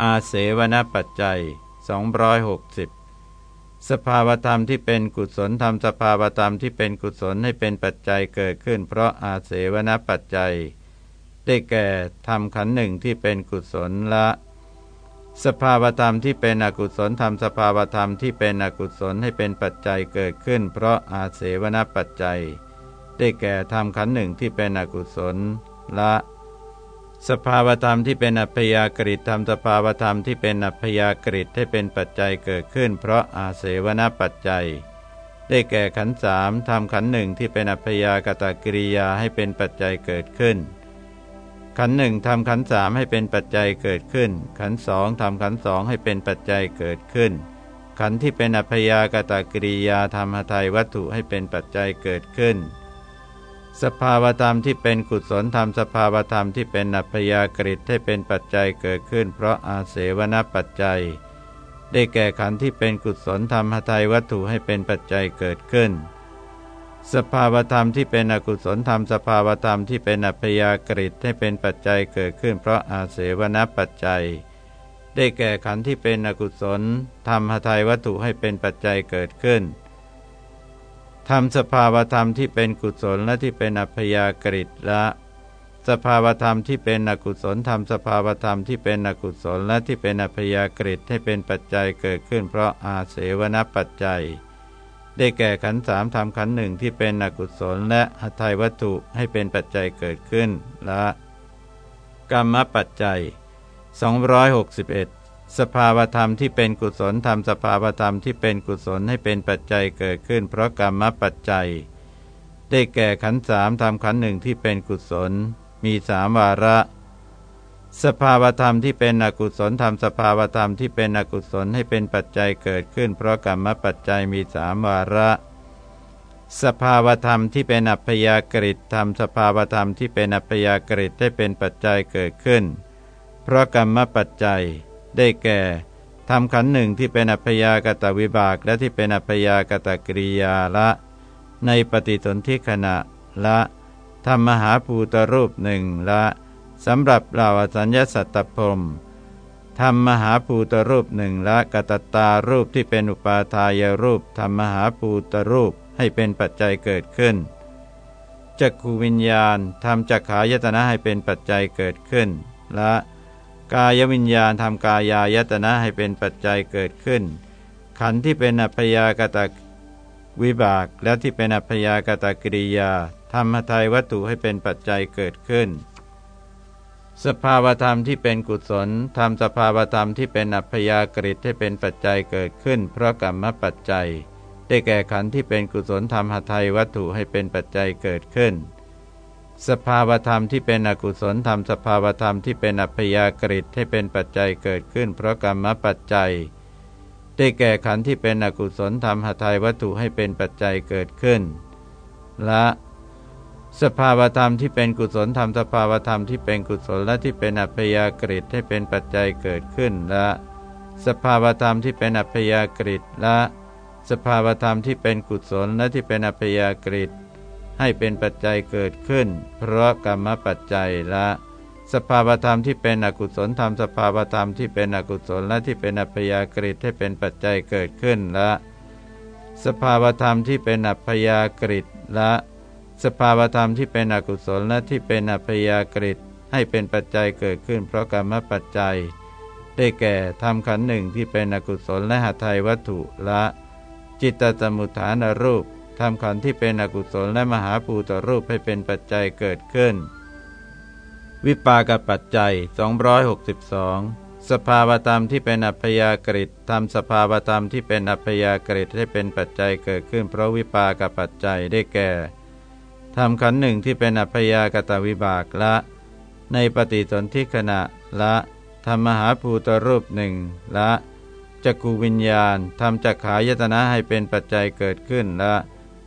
อาเสวนปัจจัย 260 สภาวธรรมที่เป็นกุศลทำสภาวธรรมที่เป็นกุศลให้เป็นปัจจัยเกิดขึ้น เพราะอาเสวนปัจจัย ได้แก่ทำขันหนึ่งที่เป็นกุศลละ สภาวธรรมที่เป็นอกุศลทำสภาวธรรมที่เป็นอกุศลให้เป็นปัจจัยเกิดขึ้น เพราะอาเสวนปัจจัย ได้แก่ทำขันหนึ่งที่เป็นอกุศลละสภาวธรรมที่เป็นอัพยากฤิทำสภาวธรรมที่เป็นอัพยากฤิให้เป็นปัจจัยเกิดขึ้น เพราะอาเสวนปัจจัย ได้แก่ขันสามทำขันหนึ่งที่เป็นอัพยากตกิริยาให้เป็นปัจจัยเกิดขึ้น ขันหนึ่งทำขันสามให้เป็นปัจจัยเกิดขึ้น ขันสองทำขันสองให้เป็นปัจจัยเกิดขึ้น ขันที่เป็นอัพยากตากริยาธรรมทัยวัตถุให้เป็นปัจจัยเกิดขึ้น สภาวธรรมที่เป็นกุศลธรรมสภาวธรรมที่เป็นอัพยากฤิให้เป็นปัจจัยเกิดขึ้น เพราะอาเสวนปัจจัย ได้แก่ขันที่เป็นกุศลธรรมทัยวัตถุให้เป็นปัจจัยเกิดขึ้น สภาวธรรมที่เป็นอกุศลธรรม สภาวธรรมที่เป็นอัพยากฤิให้เป็นปัจจัยเกิดขึ้น เพราะอาเสวนปัจจัย ได้แก่ขันธ์ที่เป็นอกุศลธรรมหทัยวัตถุให้เป็นปัจจัยเกิดขึ้นทำสภาวธรรมที่เป็นกุศลและที่เป็นอัพยากฤิละสภาวธรรมที่เป็นอกุศลธรรมสภาวธรรมที่เป็นอกุศลและที่เป็นอัพยากฤิให้เป็นปัจจัยเกิดขึ้น เพราะอาเสวนปัจจัย ได้แก่ขันสามทำขันหนึ่งที่เป็นอกุศลและหทัยวัตถุให้เป็นปัจจัยเกิดขึ้นละกรรมปัจจัย 261 สภาวธรรมที่เป็นกุศลทำสภาวธรรมที่เป็นกุศลให้เป็นปัจจัยเกิดขึ้น เพราะกรรมปัจจัย ได้แก่ขันสามทำขันหนึ่งที่เป็นกุศล มีสามวาระ สภาวธรรมที่เป็นอกุศลธรรมสภาวธรรมที่เป็นอกุศลให้เป็นปัจจัยเกิดขึ้น เพราะกรรมปัจจัยมีสามวาระ สภาวธรรมที่เป็นอัพยากฤิธรรมสภาวธรรมที่เป็นอัพยากฤิให้เป็นปัจจัยเกิดขึ้น เพราะกรรมปัจจัย ได้แก่ทำขันหนึ่งที่เป็นอัพยากตวิบากและที่เป็นอัพยากตกริยาละ ในปฏิสนธิขณะละธรรมหาภูตรูปหนึ่งละ สำหรับเราอสัญญาสัตตพรมทำมหาภูตรูปหนึ่งและกตตารูปที่เป็นอุปาทายรูปทำมหาภูตรูปให้เป็นปัจจัยเกิดขึ้นจักขูวิญญาณทำจักขายตนะให้เป็นปัจจัยเกิดขึ้น และกายวิญญาณทำกายายตนะให้เป็นปัจจัยเกิดขึ้น ขันธ์ที่เป็นอัพยากตวิบากและที่เป็นอัพยากตกิริยาทำหทัยวัตถุให้เป็นปัจจัยเกิดขึ้น สภาวธรรมที่เป็นกุศลทำสภาวธรรมที่เป็นอัพยากฤิให้เป็นปัจจัยเกิดขึ้น เพราะกรรมปัจจัย ได้แก่ขันธ์ที่เป็นกุศลทำหทัยวัตถุให้เป็นปัจจัยเกิดขึ้น สภาวธรรมที่เป็นอกุศลทำสภาวธรรมที่เป็นอัพยากฤิให้เป็นปัจจัยเกิดขึ้น เพราะกรรมปัจจัย ได้แก่ขันธ์ที่เป็นอกุศลทำหทัยวัตถุให้เป็นปัจจัยเกิดขึ้นและ สภาวธรรมที่เป็นกุศลทำสภาวธรรมที่เป็นกุศลและที่เป็นอัพยากฤิให้เป็นปัจจัยเกิดขึ้นและ สภาวธรรมที่เป็นอัพยากฤิและ สภาวธรรมที่เป็นกุศลและที่เป็นอัพยากฤิให้เป็นปัจจัยเกิดขึ้น เพราะกรรมปัจจัยและ สภาวธรรมที่เป็นอกุศลธรรมสภาวธรรมที่เป็นอกุศลและที่เป็นอัพยากฤิให้เป็นปัจจัยเกิดขึ้นและ สภาวธรรมที่เป็นอัพยากฤิและ สภาวธรรมที่เป็นอกุศลและที่เป็นอัพยากฤิให้เป็นปัจจัยเกิดขึ้น เพราะกรรมปัจจัย ได้แก่ทำขันหนึ่งที่เป็นอกุศลและหทัยวัตถุละ จิตตสมุทฐานรูปทำขันที่เป็นอกุศลและมหาภูตรูปให้เป็นปัจจัยเกิดขึ้น วิปากปัจจัย 262 สภาวธรรมที่เป็นอัพยากฤิทำสภาวธรรมที่เป็นอัพยากฤิให้เป็นปัจจัยเกิดขึ้น เพราะวิปากปัจจัยได้แก่ ทำขันหนึ่งที่เป็นอัพยากตวิบากละ ในปฏิสนธิขณะละธรรมหาภูตรูปหนึ่งละจักกูวิญญาณทำจักขายตนะให้เป็นปัจจัยเกิดขึ้นละ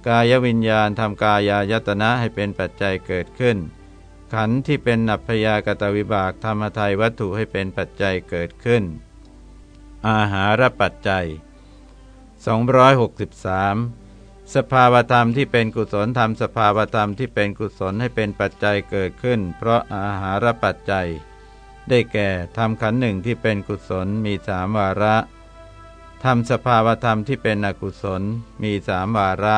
กายวิญญาณทำกายายตนะให้เป็นปัจจัยเกิดขึ้น ขันธ์ที่เป็นนัพยากตวิบากธรรมทัยวัตถุให้เป็นปัจจัยเกิดขึ้น อาหารปัจจัย 263 สภาวธรรมที่เป็นกุศลทำสภาวธรรมที่เป็นกุศลให้เป็นปัจจัยเกิดขึ้น เพราะอาหารปัจจัย ได้แก่ทำขันหนึ่งที่เป็นกุศลมีสามวาระทำสภาวธรรมที่เป็นอกุศลมีสามวาระ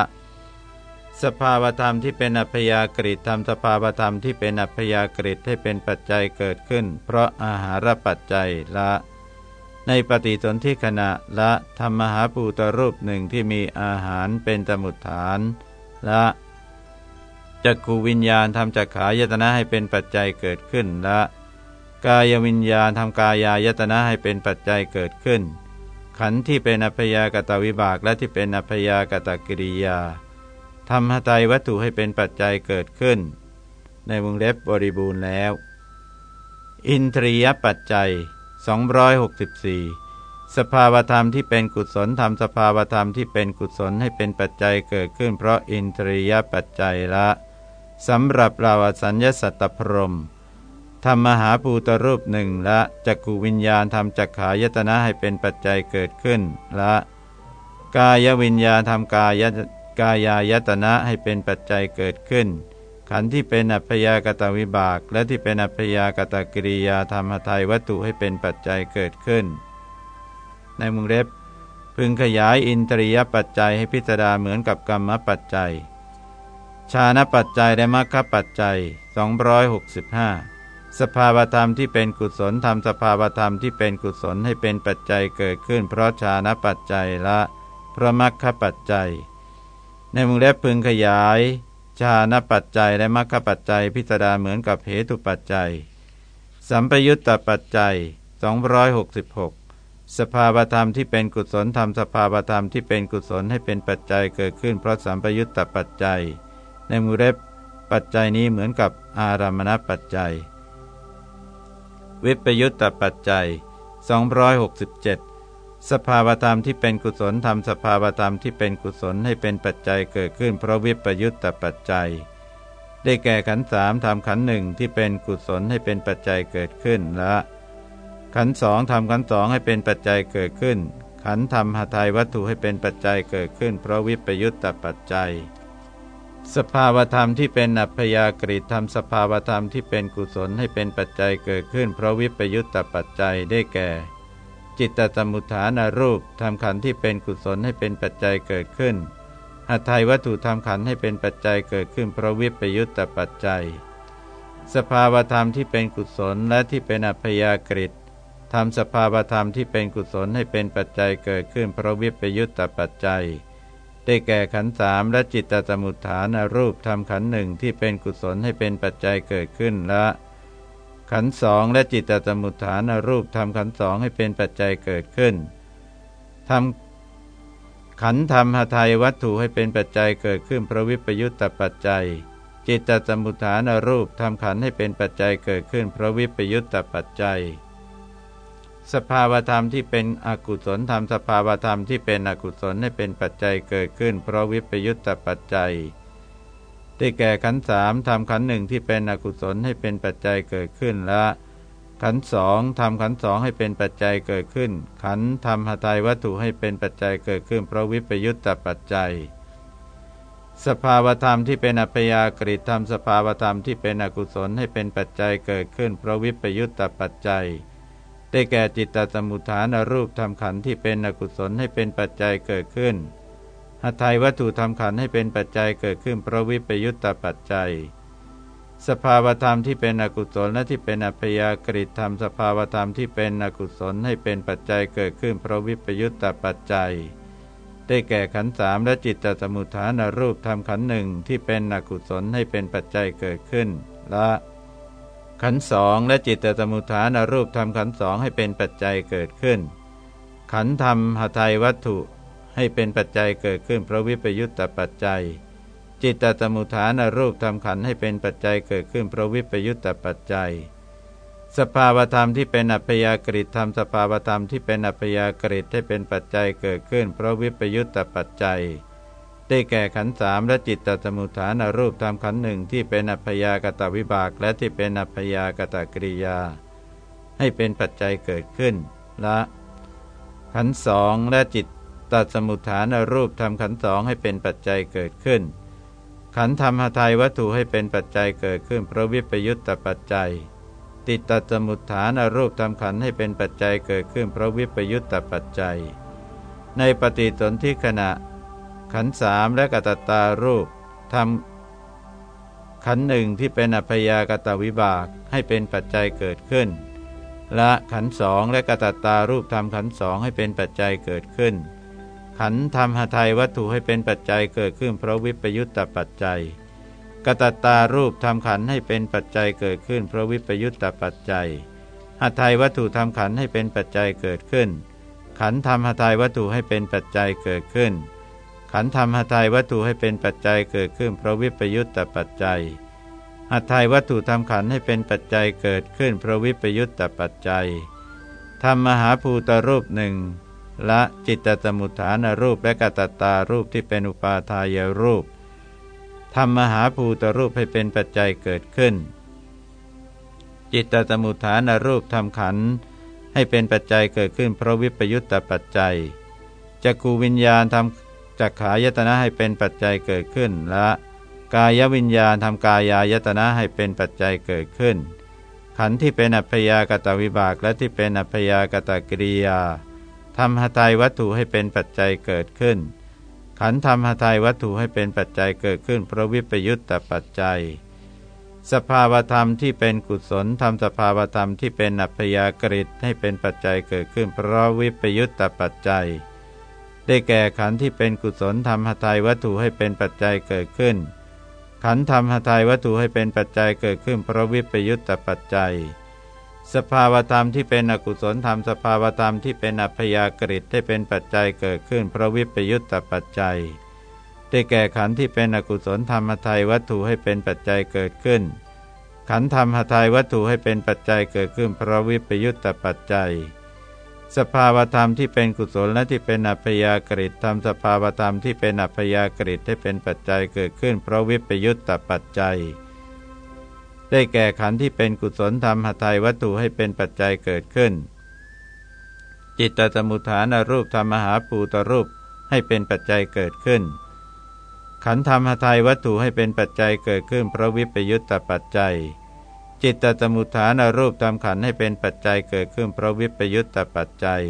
สภาวธรรมที่เป็นอัพยากฤิทำสภาวธรรมที่เป็นอัพยากฤิให้เป็นปัจจัยเกิดขึ้น เพราะอาหารปัจจัยละ ในปฏิสนธิขณะละธรรมหาปูตรูปหนึ่งที่มีอาหารเป็นสมุทฐานละจักขูวิญญาณทำจักขายตนะให้เป็นปัจจัยเกิดขึ้นละกายวิญญาณทำกายายตนะให้เป็นปัจจัยเกิดขึ้น ขันธ์ที่เป็นอัพยากตวิบากและที่เป็นอัพยากตกิริยาทำหทัยวัตถุให้เป็นปัจจัยเกิดขึ้น ในวงเล็บบริบูรณ์แล้ว อินทรียปัจจัย 264 สภาวธรรมที่เป็นกุศลทำสภาวธรรมที่เป็นกุศลให้เป็นปัจจัยเกิดขึ้น เพราะอินทรียปัจจัยละสำหรับเราสัญญสัตตพรมทำมหาภูตรูปหนึ่งละจักขูวิญญาณทำจักขายตนะให้เป็นปัจจัยเกิดขึ้นละ กายวิญญาณทำกายกายายตนะให้เป็นปัจจัยเกิดขึ้น ขันธ์ที่เป็นอัพยากตวิบาก และที่เป็นอัพยากตกิริยาธรรมทายวัตถุให้เป็นปัจจัยเกิดขึ้น ในมุงเล็บ พึงขยายอินทรียปัจจัยให้พิจารณาเหมือนกับกรรมปัจจัย ชานะปัจจัยและมรรคปัจจัย 265 สภาวธรรมที่เป็นกุศลทำสภาวธรรมที่เป็นกุศลให้เป็นปัจจัยเกิดขึ้น เพราะชานะปัจจัยละพระมรรคปัจจัย ในมุงเล็บพึงขยาย ชาณปัจจัยและมรรคปัจจัยพิสดารเหมือนกับเหตุปัจจัย สัมปยุตตปัจจัย 266 สภาวธรรมที่เป็นกุศลทำสภาวธรรมที่เป็นกุศลให้เป็นปัจจัยเกิดขึ้น เพราะสัมปยุตตปัจจัย ในมุเล็บปัจจัยนี้เหมือนกับอารามณปัจจัย วิปยุตตปัจจัย 267 สภาวธรรมที่เป็นกุศลทำสภาวธรรมที่เป็นกุศลให้เป็นปัจจัยเกิดขึ้นเพราะวิปยุตตปัจจัย ได้แก่ขันสามทำขันหนึ่งที่เป็นกุศลให้เป็นปัจจัยเกิดขึ้นและ ขันสองทำขันสองให้เป็นปัจจัยเกิดขึ้น ขันทำหทายวัตถุให้เป็นปัจจัยเกิดขึ้น เพราะวิปยุตตปัจจัย สภาวธรรมที่เป็นอัพยากฤิทำสภาวธรรมที่เป็นกุศลให้เป็นปัจจัยเกิดขึ้น เพราะวิปยุตตปัจจัยได้แก่ จิตตสมุทฐานารูปทำขันธ์ที่เป็นกุศลให้เป็นปัจจัยเกิดขึ้นหัตถยวัตถุทำขันให้เป็นปัจจัยเกิดขึ้นเพราะวิปยุตตปัจจัย สภาวธรรมที่เป็นกุศลและที่เป็นอัพยากฤิทำสภาวธรรมที่เป็นกุศลให้เป็นปัจจัยเกิดขึ้นเพราะวิปยุตตปัจจัย ได้แก่ขันสามและจิตตสมุทฐานารูปทำขันหนึ่งที่เป็นกุศลให้เป็นปัจจัยเกิดขึ้นและ ขันสองและจิตตสมุทฐานรูปทำขันสองให้เป็นปัจจัยเกิดขึ้นทำขันธรรมหทัยวัตถุให้เป็นปัจจัยเกิดขึ้นพระวิปยุตตปัจจัย จิตตสมุทฐานรูปทำขันให้เป็นปัจจัยเกิดขึ้นพระวิปยุตตปัจจัย สภาวธรรมที่เป็นอกุศลธรรมสภาวธรรมที่เป็นอกุศลให้เป็นปัจจัยเกิดขึ้นเพราะวิปยุตตปัจจัย ได้แก่ขันสามทำขันหนึ่งที่เป็นอกุศลให้เป็นปัจจัยเกิดขึ้นและขันสองทำขันสองให้เป็นปัจจัยเกิดขึ้น ขันทำหทัยวัตถุให้เป็นปัจจัยเกิดขึ้นเพราะวิปยุตตปัจจัย สภาวธรรมที่เป็นอัพยากฤิทำสภาวธรรมที่เป็นอกุศลให้เป็นปัจจัยเกิดขึ้นเพราะวิปยุตตปัจจัย ได้แก่จิตตสมุทฐานรูปทำขันที่เป็นอกุศลให้เป็นปัจจัยเกิดขึ้น หทัยวัตถุทำขันให้เป็นปัจจัยเกิดขึ้นเพราะวิปยุตตปัจจัย สภาวธรรมที่เป็นอกุศลและที่เป็นอัพยากฤิธรรม สภาวธรรมที่เป็นอกุศลให้เป็นปัจจัยเกิดขึ้นเพราะวิปยุตตปัจจัย ได้แก่ขันสามและจิตตสมุทฐานรูปทำขันหนึ่งที่เป็นอกุศลให้เป็นปัจจัยเกิดขึ้นละขันสองและจิตตสมุทฐานรูปทำขันสองให้เป็นปัจจัยเกิดขึ้น ขันธรรมหทัยวัตถุ เป็นปัจจัยเกิดขึ้นเพราะวิปยุตตปัจจัย จิตตสมุทฐานรูปทำขันให้เป็นปัจจัยเกิดขึ้นเพราะวิปยุตตปัจจัย สภาวธรรมที่เป็นอัพยากฤิทำสภาวธรรมที่เป็นอัพยากฤิให้เป็นปัจจัยเกิดขึ้น เพราะวิปยุตตปัจจัยได้แก่ขันสามและจิตตสมุทฐานรูปทำขันหนึ่งที่เป็นอัพยากตวิบาก และที่เป็นอัพยากตกริยา ให้เป็นปัจจัยเกิดขึ้นละขันสองและจิต ตัดสมุทฐานรูปทำขันสองให้เป็นปัจจัยเกิดขึ้น ขันธรรมหทัยวัตถุให้เป็นปัจจัยเกิดขึ้นเพราะวิปยุตตปัจจัย ติดตัดสมุทฐานรูปทำขันให้เป็นปัจจัยเกิดขึ้นเพราะวิปยุตตปัจจัย ในปฏิสนธิขณะ ขันสามและกตตารูปทำขันหนึ่งที่เป็นอัพยากตวิบากให้เป็นปัจจัยเกิดขึ้นและขันสองและกตตารูปทำขันสองให้เป็นปัจจัยเกิดขึ้น ขันธรรมหทัยวัตถุให้เป็นปัจจัยเกิดขึ้นเพราะวิปยุตตปัจจัยกตัตตารูปทำขันให้เป็นปัจจัยเกิดขึ้นเพราะวิปยุตตปัจจัยหทัยวัตถุทำขันให้เป็นปัจจัยเกิดขึ้น ขันธรรมหทัยวัตถุให้เป็นปัจจัยเกิดขึ้น ขันธรรมหทัยวัตถุให้เป็นปัจจัยเกิดขึ้นเพราะวิปยุตตปัจจัยหทัยวัตถุทำขันให้เป็นปัจจัยเกิดขึ้นเพราะวิปยุตตปัจจัยธรรมมหาภูตรูปหนึ่ง ละจิตตสมุทฐานรูปและกตตารูปที่เป็นอุปาทายรูปทำมหาภูตรูปให้เป็นปัจจัยเกิดขึ้น จิตตสมุทฐานรูปทำขันให้เป็นปัจจัยเกิดขึ้นเพราะวิปยุตตปัจจัยจักขูวิญญาณทำจักขายตนะให้เป็นปัจจัยเกิดขึ้นและกายวิญญาณทำกายายตนะให้เป็นปัจจัยเกิดขึ้น ขันที่เป็นอัพยากตวิบากและที่เป็นอัพยากตกิริยา ทำหทัยวัตถุให้เป็นปัจจัยเกิดขึ้น ขันธรรมหทัยวัตถุให้เป็นปัจจัยเกิดขึ้นเพราะวิปยุตตปัจจัย สภาวธรรมที่เป็นกุศลทำสภาวธรรมที่เป็นอัพยากฤิให้เป็นปัจจัยเกิดขึ้น เพราะวิปยุตตปัจจัย ได้แก่ขันที่เป็นกุศลทำหทัยวัตถุให้เป็นปัจจัยเกิดขึ้น ขันธรรมหทัยวัตถุให้เป็นปัจจัยเกิดขึ้นเพราะวิปยุตตปัจจัย สภาวธรรมที่เป็นอกุศลธรรมสภาวธรรมที่เป็นอัพยากฤิได้เป็นปัจจัยเกิดขึ้นเพราะวิปยุตตปัจจัย ได้แก่ขันธ์ที่เป็นอกุศลธรรมทัยวัตถุให้เป็นปัจจัยเกิดขึ้น ขันธ์ธรรมทัยวัตถุให้เป็นปัจจัยเกิดขึ้นเพราะวิปยุตตปัจจัย สภาวธรรมที่เป็นกุศลและที่เป็นอัพยากฤิทำสภาวธรรมที่เป็นอัพยากฤิให้เป็นปัจจัยเกิดขึ้น เพราะวิปยุตตปัจจัย ได้แก่ขันธ์ที่เป็นกุศลธรรมหทัยวัตถุให้เป็นปัจจัยเกิดขึ้น จิตตสมุทฐานรูปธรรมหาภูตรูปให้เป็นปัจจัยเกิดขึ้น ขันธ์ธรรมหทัยวัตถุให้เป็นปัจจัยเกิดขึ้น เพราะวิปยุตตปัจจัย จิตตสมุทฐานรูปธรรมขันธ์ให้เป็นปัจจัยเกิดขึ้นเพราะวิปยุตตปัจจัย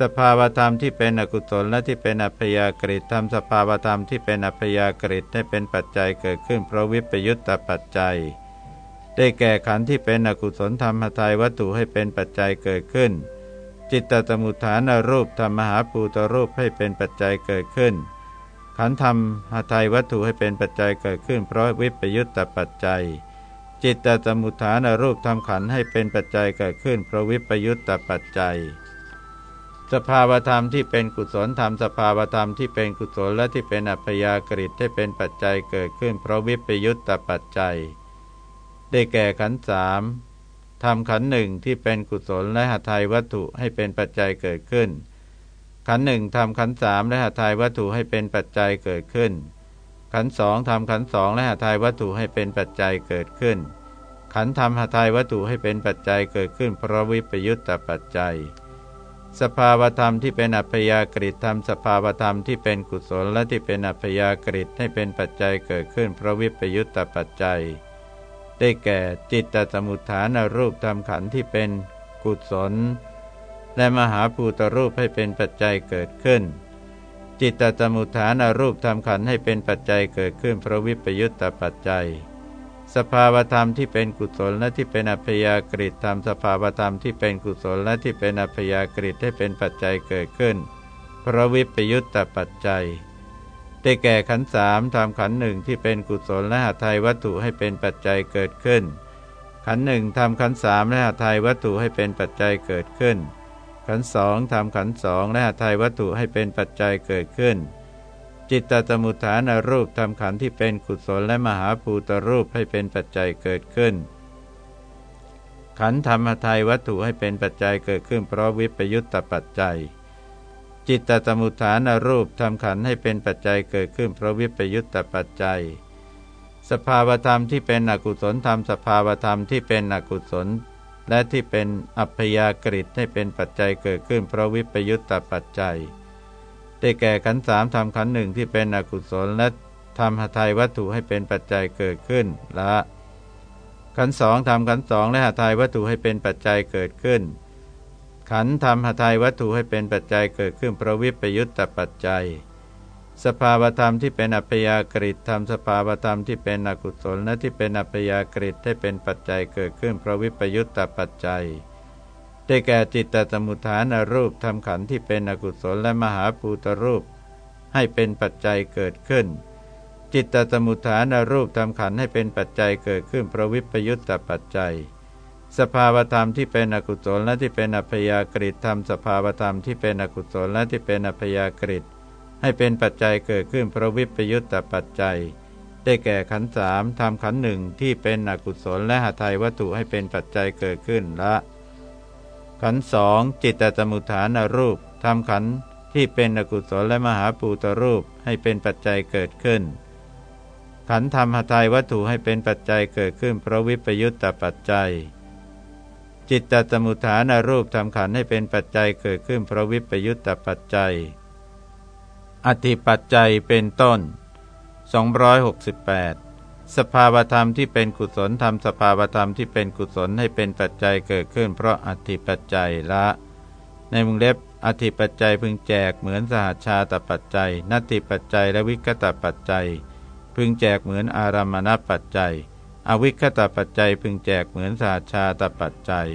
สภาวธรรมที่เป็นอกุศลและที่เป็นอัพยากฤิทำสภาวธรรมที่เป็นอัพยากฤิให้เป็นปัจจัยเกิดขึ้นเพราะวิปยุตตปัจจัย ได้แก่ขันธ์ที่เป็นอกุศลธรรมทายวัตถุให้เป็นปัจจัยเกิดขึ้น จิตตสมุทฐานรูปธรรมหาภูตรูปให้เป็นปัจจัยเกิดขึ้น ขันธ์ธรรมหทายวัตถุให้เป็นปัจจัยเกิดขึ้น เพราะวิปยุตตปัจจัย จิตตสมุทฐานรูปทำขันธ์ให้เป็นปัจจัยเกิดขึ้น เพราะวิปยุตตปัจจัย สภาวธรรมที่เป็นกุศลธรรมสภาวธรรมที่เป็นกุศลและที่เป็นอัพยากฤิให้เป็นปัจจัยเกิดขึ้น เพราะวิปยุตตปัจจัย ได้แก่ขันสามทำขันหนึ่งที่เป็นกุศลและหทัยวัตถุให้เป็นปัจจัยเกิดขึ้น ขันหนึ่งทำขันสามและหทัยวัตถุให้เป็นปัจจัยเกิดขึ้น ขันสองทำขันสองและหทัยวัตถุให้เป็นปัจจัยเกิดขึ้น ขันทำหทัยวัตถุให้เป็นปัจจัยเกิดขึ้น เพราะวิปยุตตปัจจัย สภาวธรรมที่เป็นอัพยากฤิทำสภาวธรรมที่เป็นกุศลและที่เป็นอัพยากฤิให้เป็นปัจจัยเกิดขึ้นเพราะวิปยุตตปัจจัย ได้แก่จิตตสมุทฐานรูปธรรมขันธ์ที่เป็นกุศล และมหาภูตรูปให้เป็นปัจจัยเกิดขึ้น จิตตสมุทฐานรูปธรรมขันธ์ให้เป็นปัจจัยเกิดขึ้นเพราะวิปยุตตปัจจัย สภาวธรรมที่เป็นกุศลและที่เป็นอัพยากฤิธรรมสภาวธรรมที่เป็นกุศลและที่เป็นอัพยากฤิให้เป็นปัจจัยเกิดขึ้น พระวิปยุตตปัจจัยได้แก่ขันสามทำขันหนึ่งที่เป็นกุศลและหาไทยวัตถุให้เป็นปัจจัยเกิดขึ้น ขันหนึ่งทำขันสามและหาไทยวัตถุให้เป็นปัจจัยเกิดขึ้น ขันสองทำขันสองและหาไทยวัตถุให้เป็นปัจจัยเกิดขึ้น จิตตสมุทฐานรูปทำขันธ์ที่เป็นกุศลและมหาภูตรูปให้เป็นปัจจัยเกิดขึ้น ขันธ์ธรรมทัยวัตถุให้เป็นปัจจัยเกิดขึ้น เพราะวิปยุตตปัจจัย จิตตสมุทฐานรูปทำขันธ์ให้เป็นปัจจัยเกิดขึ้น เพราะวิปยุตตปัจจัย สภาวธรรมที่เป็นอกุศลธรรม สภาวธรรมที่เป็นอกุศล และที่เป็นอัพยากฤิตให้เป็นปัจจัยเกิดขึ้น เพราะวิปยุตตปัจจัย ได้แก่ขันสามทำขันหนึ่งที่เป็นอกุศลและทำหทัยวัตถุให้เป็นปัจจัยเกิดขึ้นละขันสองทำขันสองและหทัยวัตถุให้เป็นปัจจัยเกิดขึ้น ขันทำหทัยวัตถุให้เป็นปัจจัยเกิดขึ้นประวิปยุตตปัจจัย สภาวธรรมที่เป็นอัพยากฤิทำสภาวธรรมที่เป็นอกุศลและที่เป็นอัพยากฤิให้เป็นปัจจัยเกิดขึ้นประวิปยุตตปัจจัย ได้แก่จิตตสมุทฐานรูปทำขันธ์ที่เป็นอกุศลและมหาภูตรูป ให้เป็นปัจจัยเกิดขึ้น จิตตสมุทฐานรูปทำขันธ์ให้เป็นปัจจัยเกิดขึ้นประวิปยุตตปัจจัย สภาวธรรมที่เป็นอกุศลและที่เป็นอัพยากฤิทำสภาวธรรมที่เป็นอกุศลและที่เป็นอัพยากฤิให้เป็นปัจจัยเกิดขึ้นเพราะวิปยุตตปัจจัย ได้แก่ขันธ์สามทำขันธ์หนึ่งที่เป็นอกุศลและหาไทยวัตถุให้เป็นปัจจัยเกิดขึ้นละ ขันสองจิตตสมุทฐานรูปทำขันที่เป็นอกุศลและมหาปูตรูปให้เป็นปัจจัยเกิดขึ้น ขันธรรมหทายวัตถุให้เป็นปัจจัยเกิดขึ้นเพราะวิปยุตตปัจจัย จิตตสมุทฐานรูปทำขันให้เป็นปัจจัยเกิดขึ้นเพราะวิปยุตตปัจจัย อธิปัจจัยเป็นต้น 268 สภาวธรรมที่เป็นกุศลทำสภาวธรรมที่เป็นกุศลให้เป็นปัจจัยเกิดขึ้น เพราะอธิปัจจัยละ ในมุงเล็บอธิปัจจัยพึงแจกเหมือนสหชาตปัจจัย นัตติปัจจัยและวิกตปัจจัย พึงแจกเหมือนอารามณปัจจัย อวิคตปัจจัยพึงแจกเหมือนสหชาตปัจจัย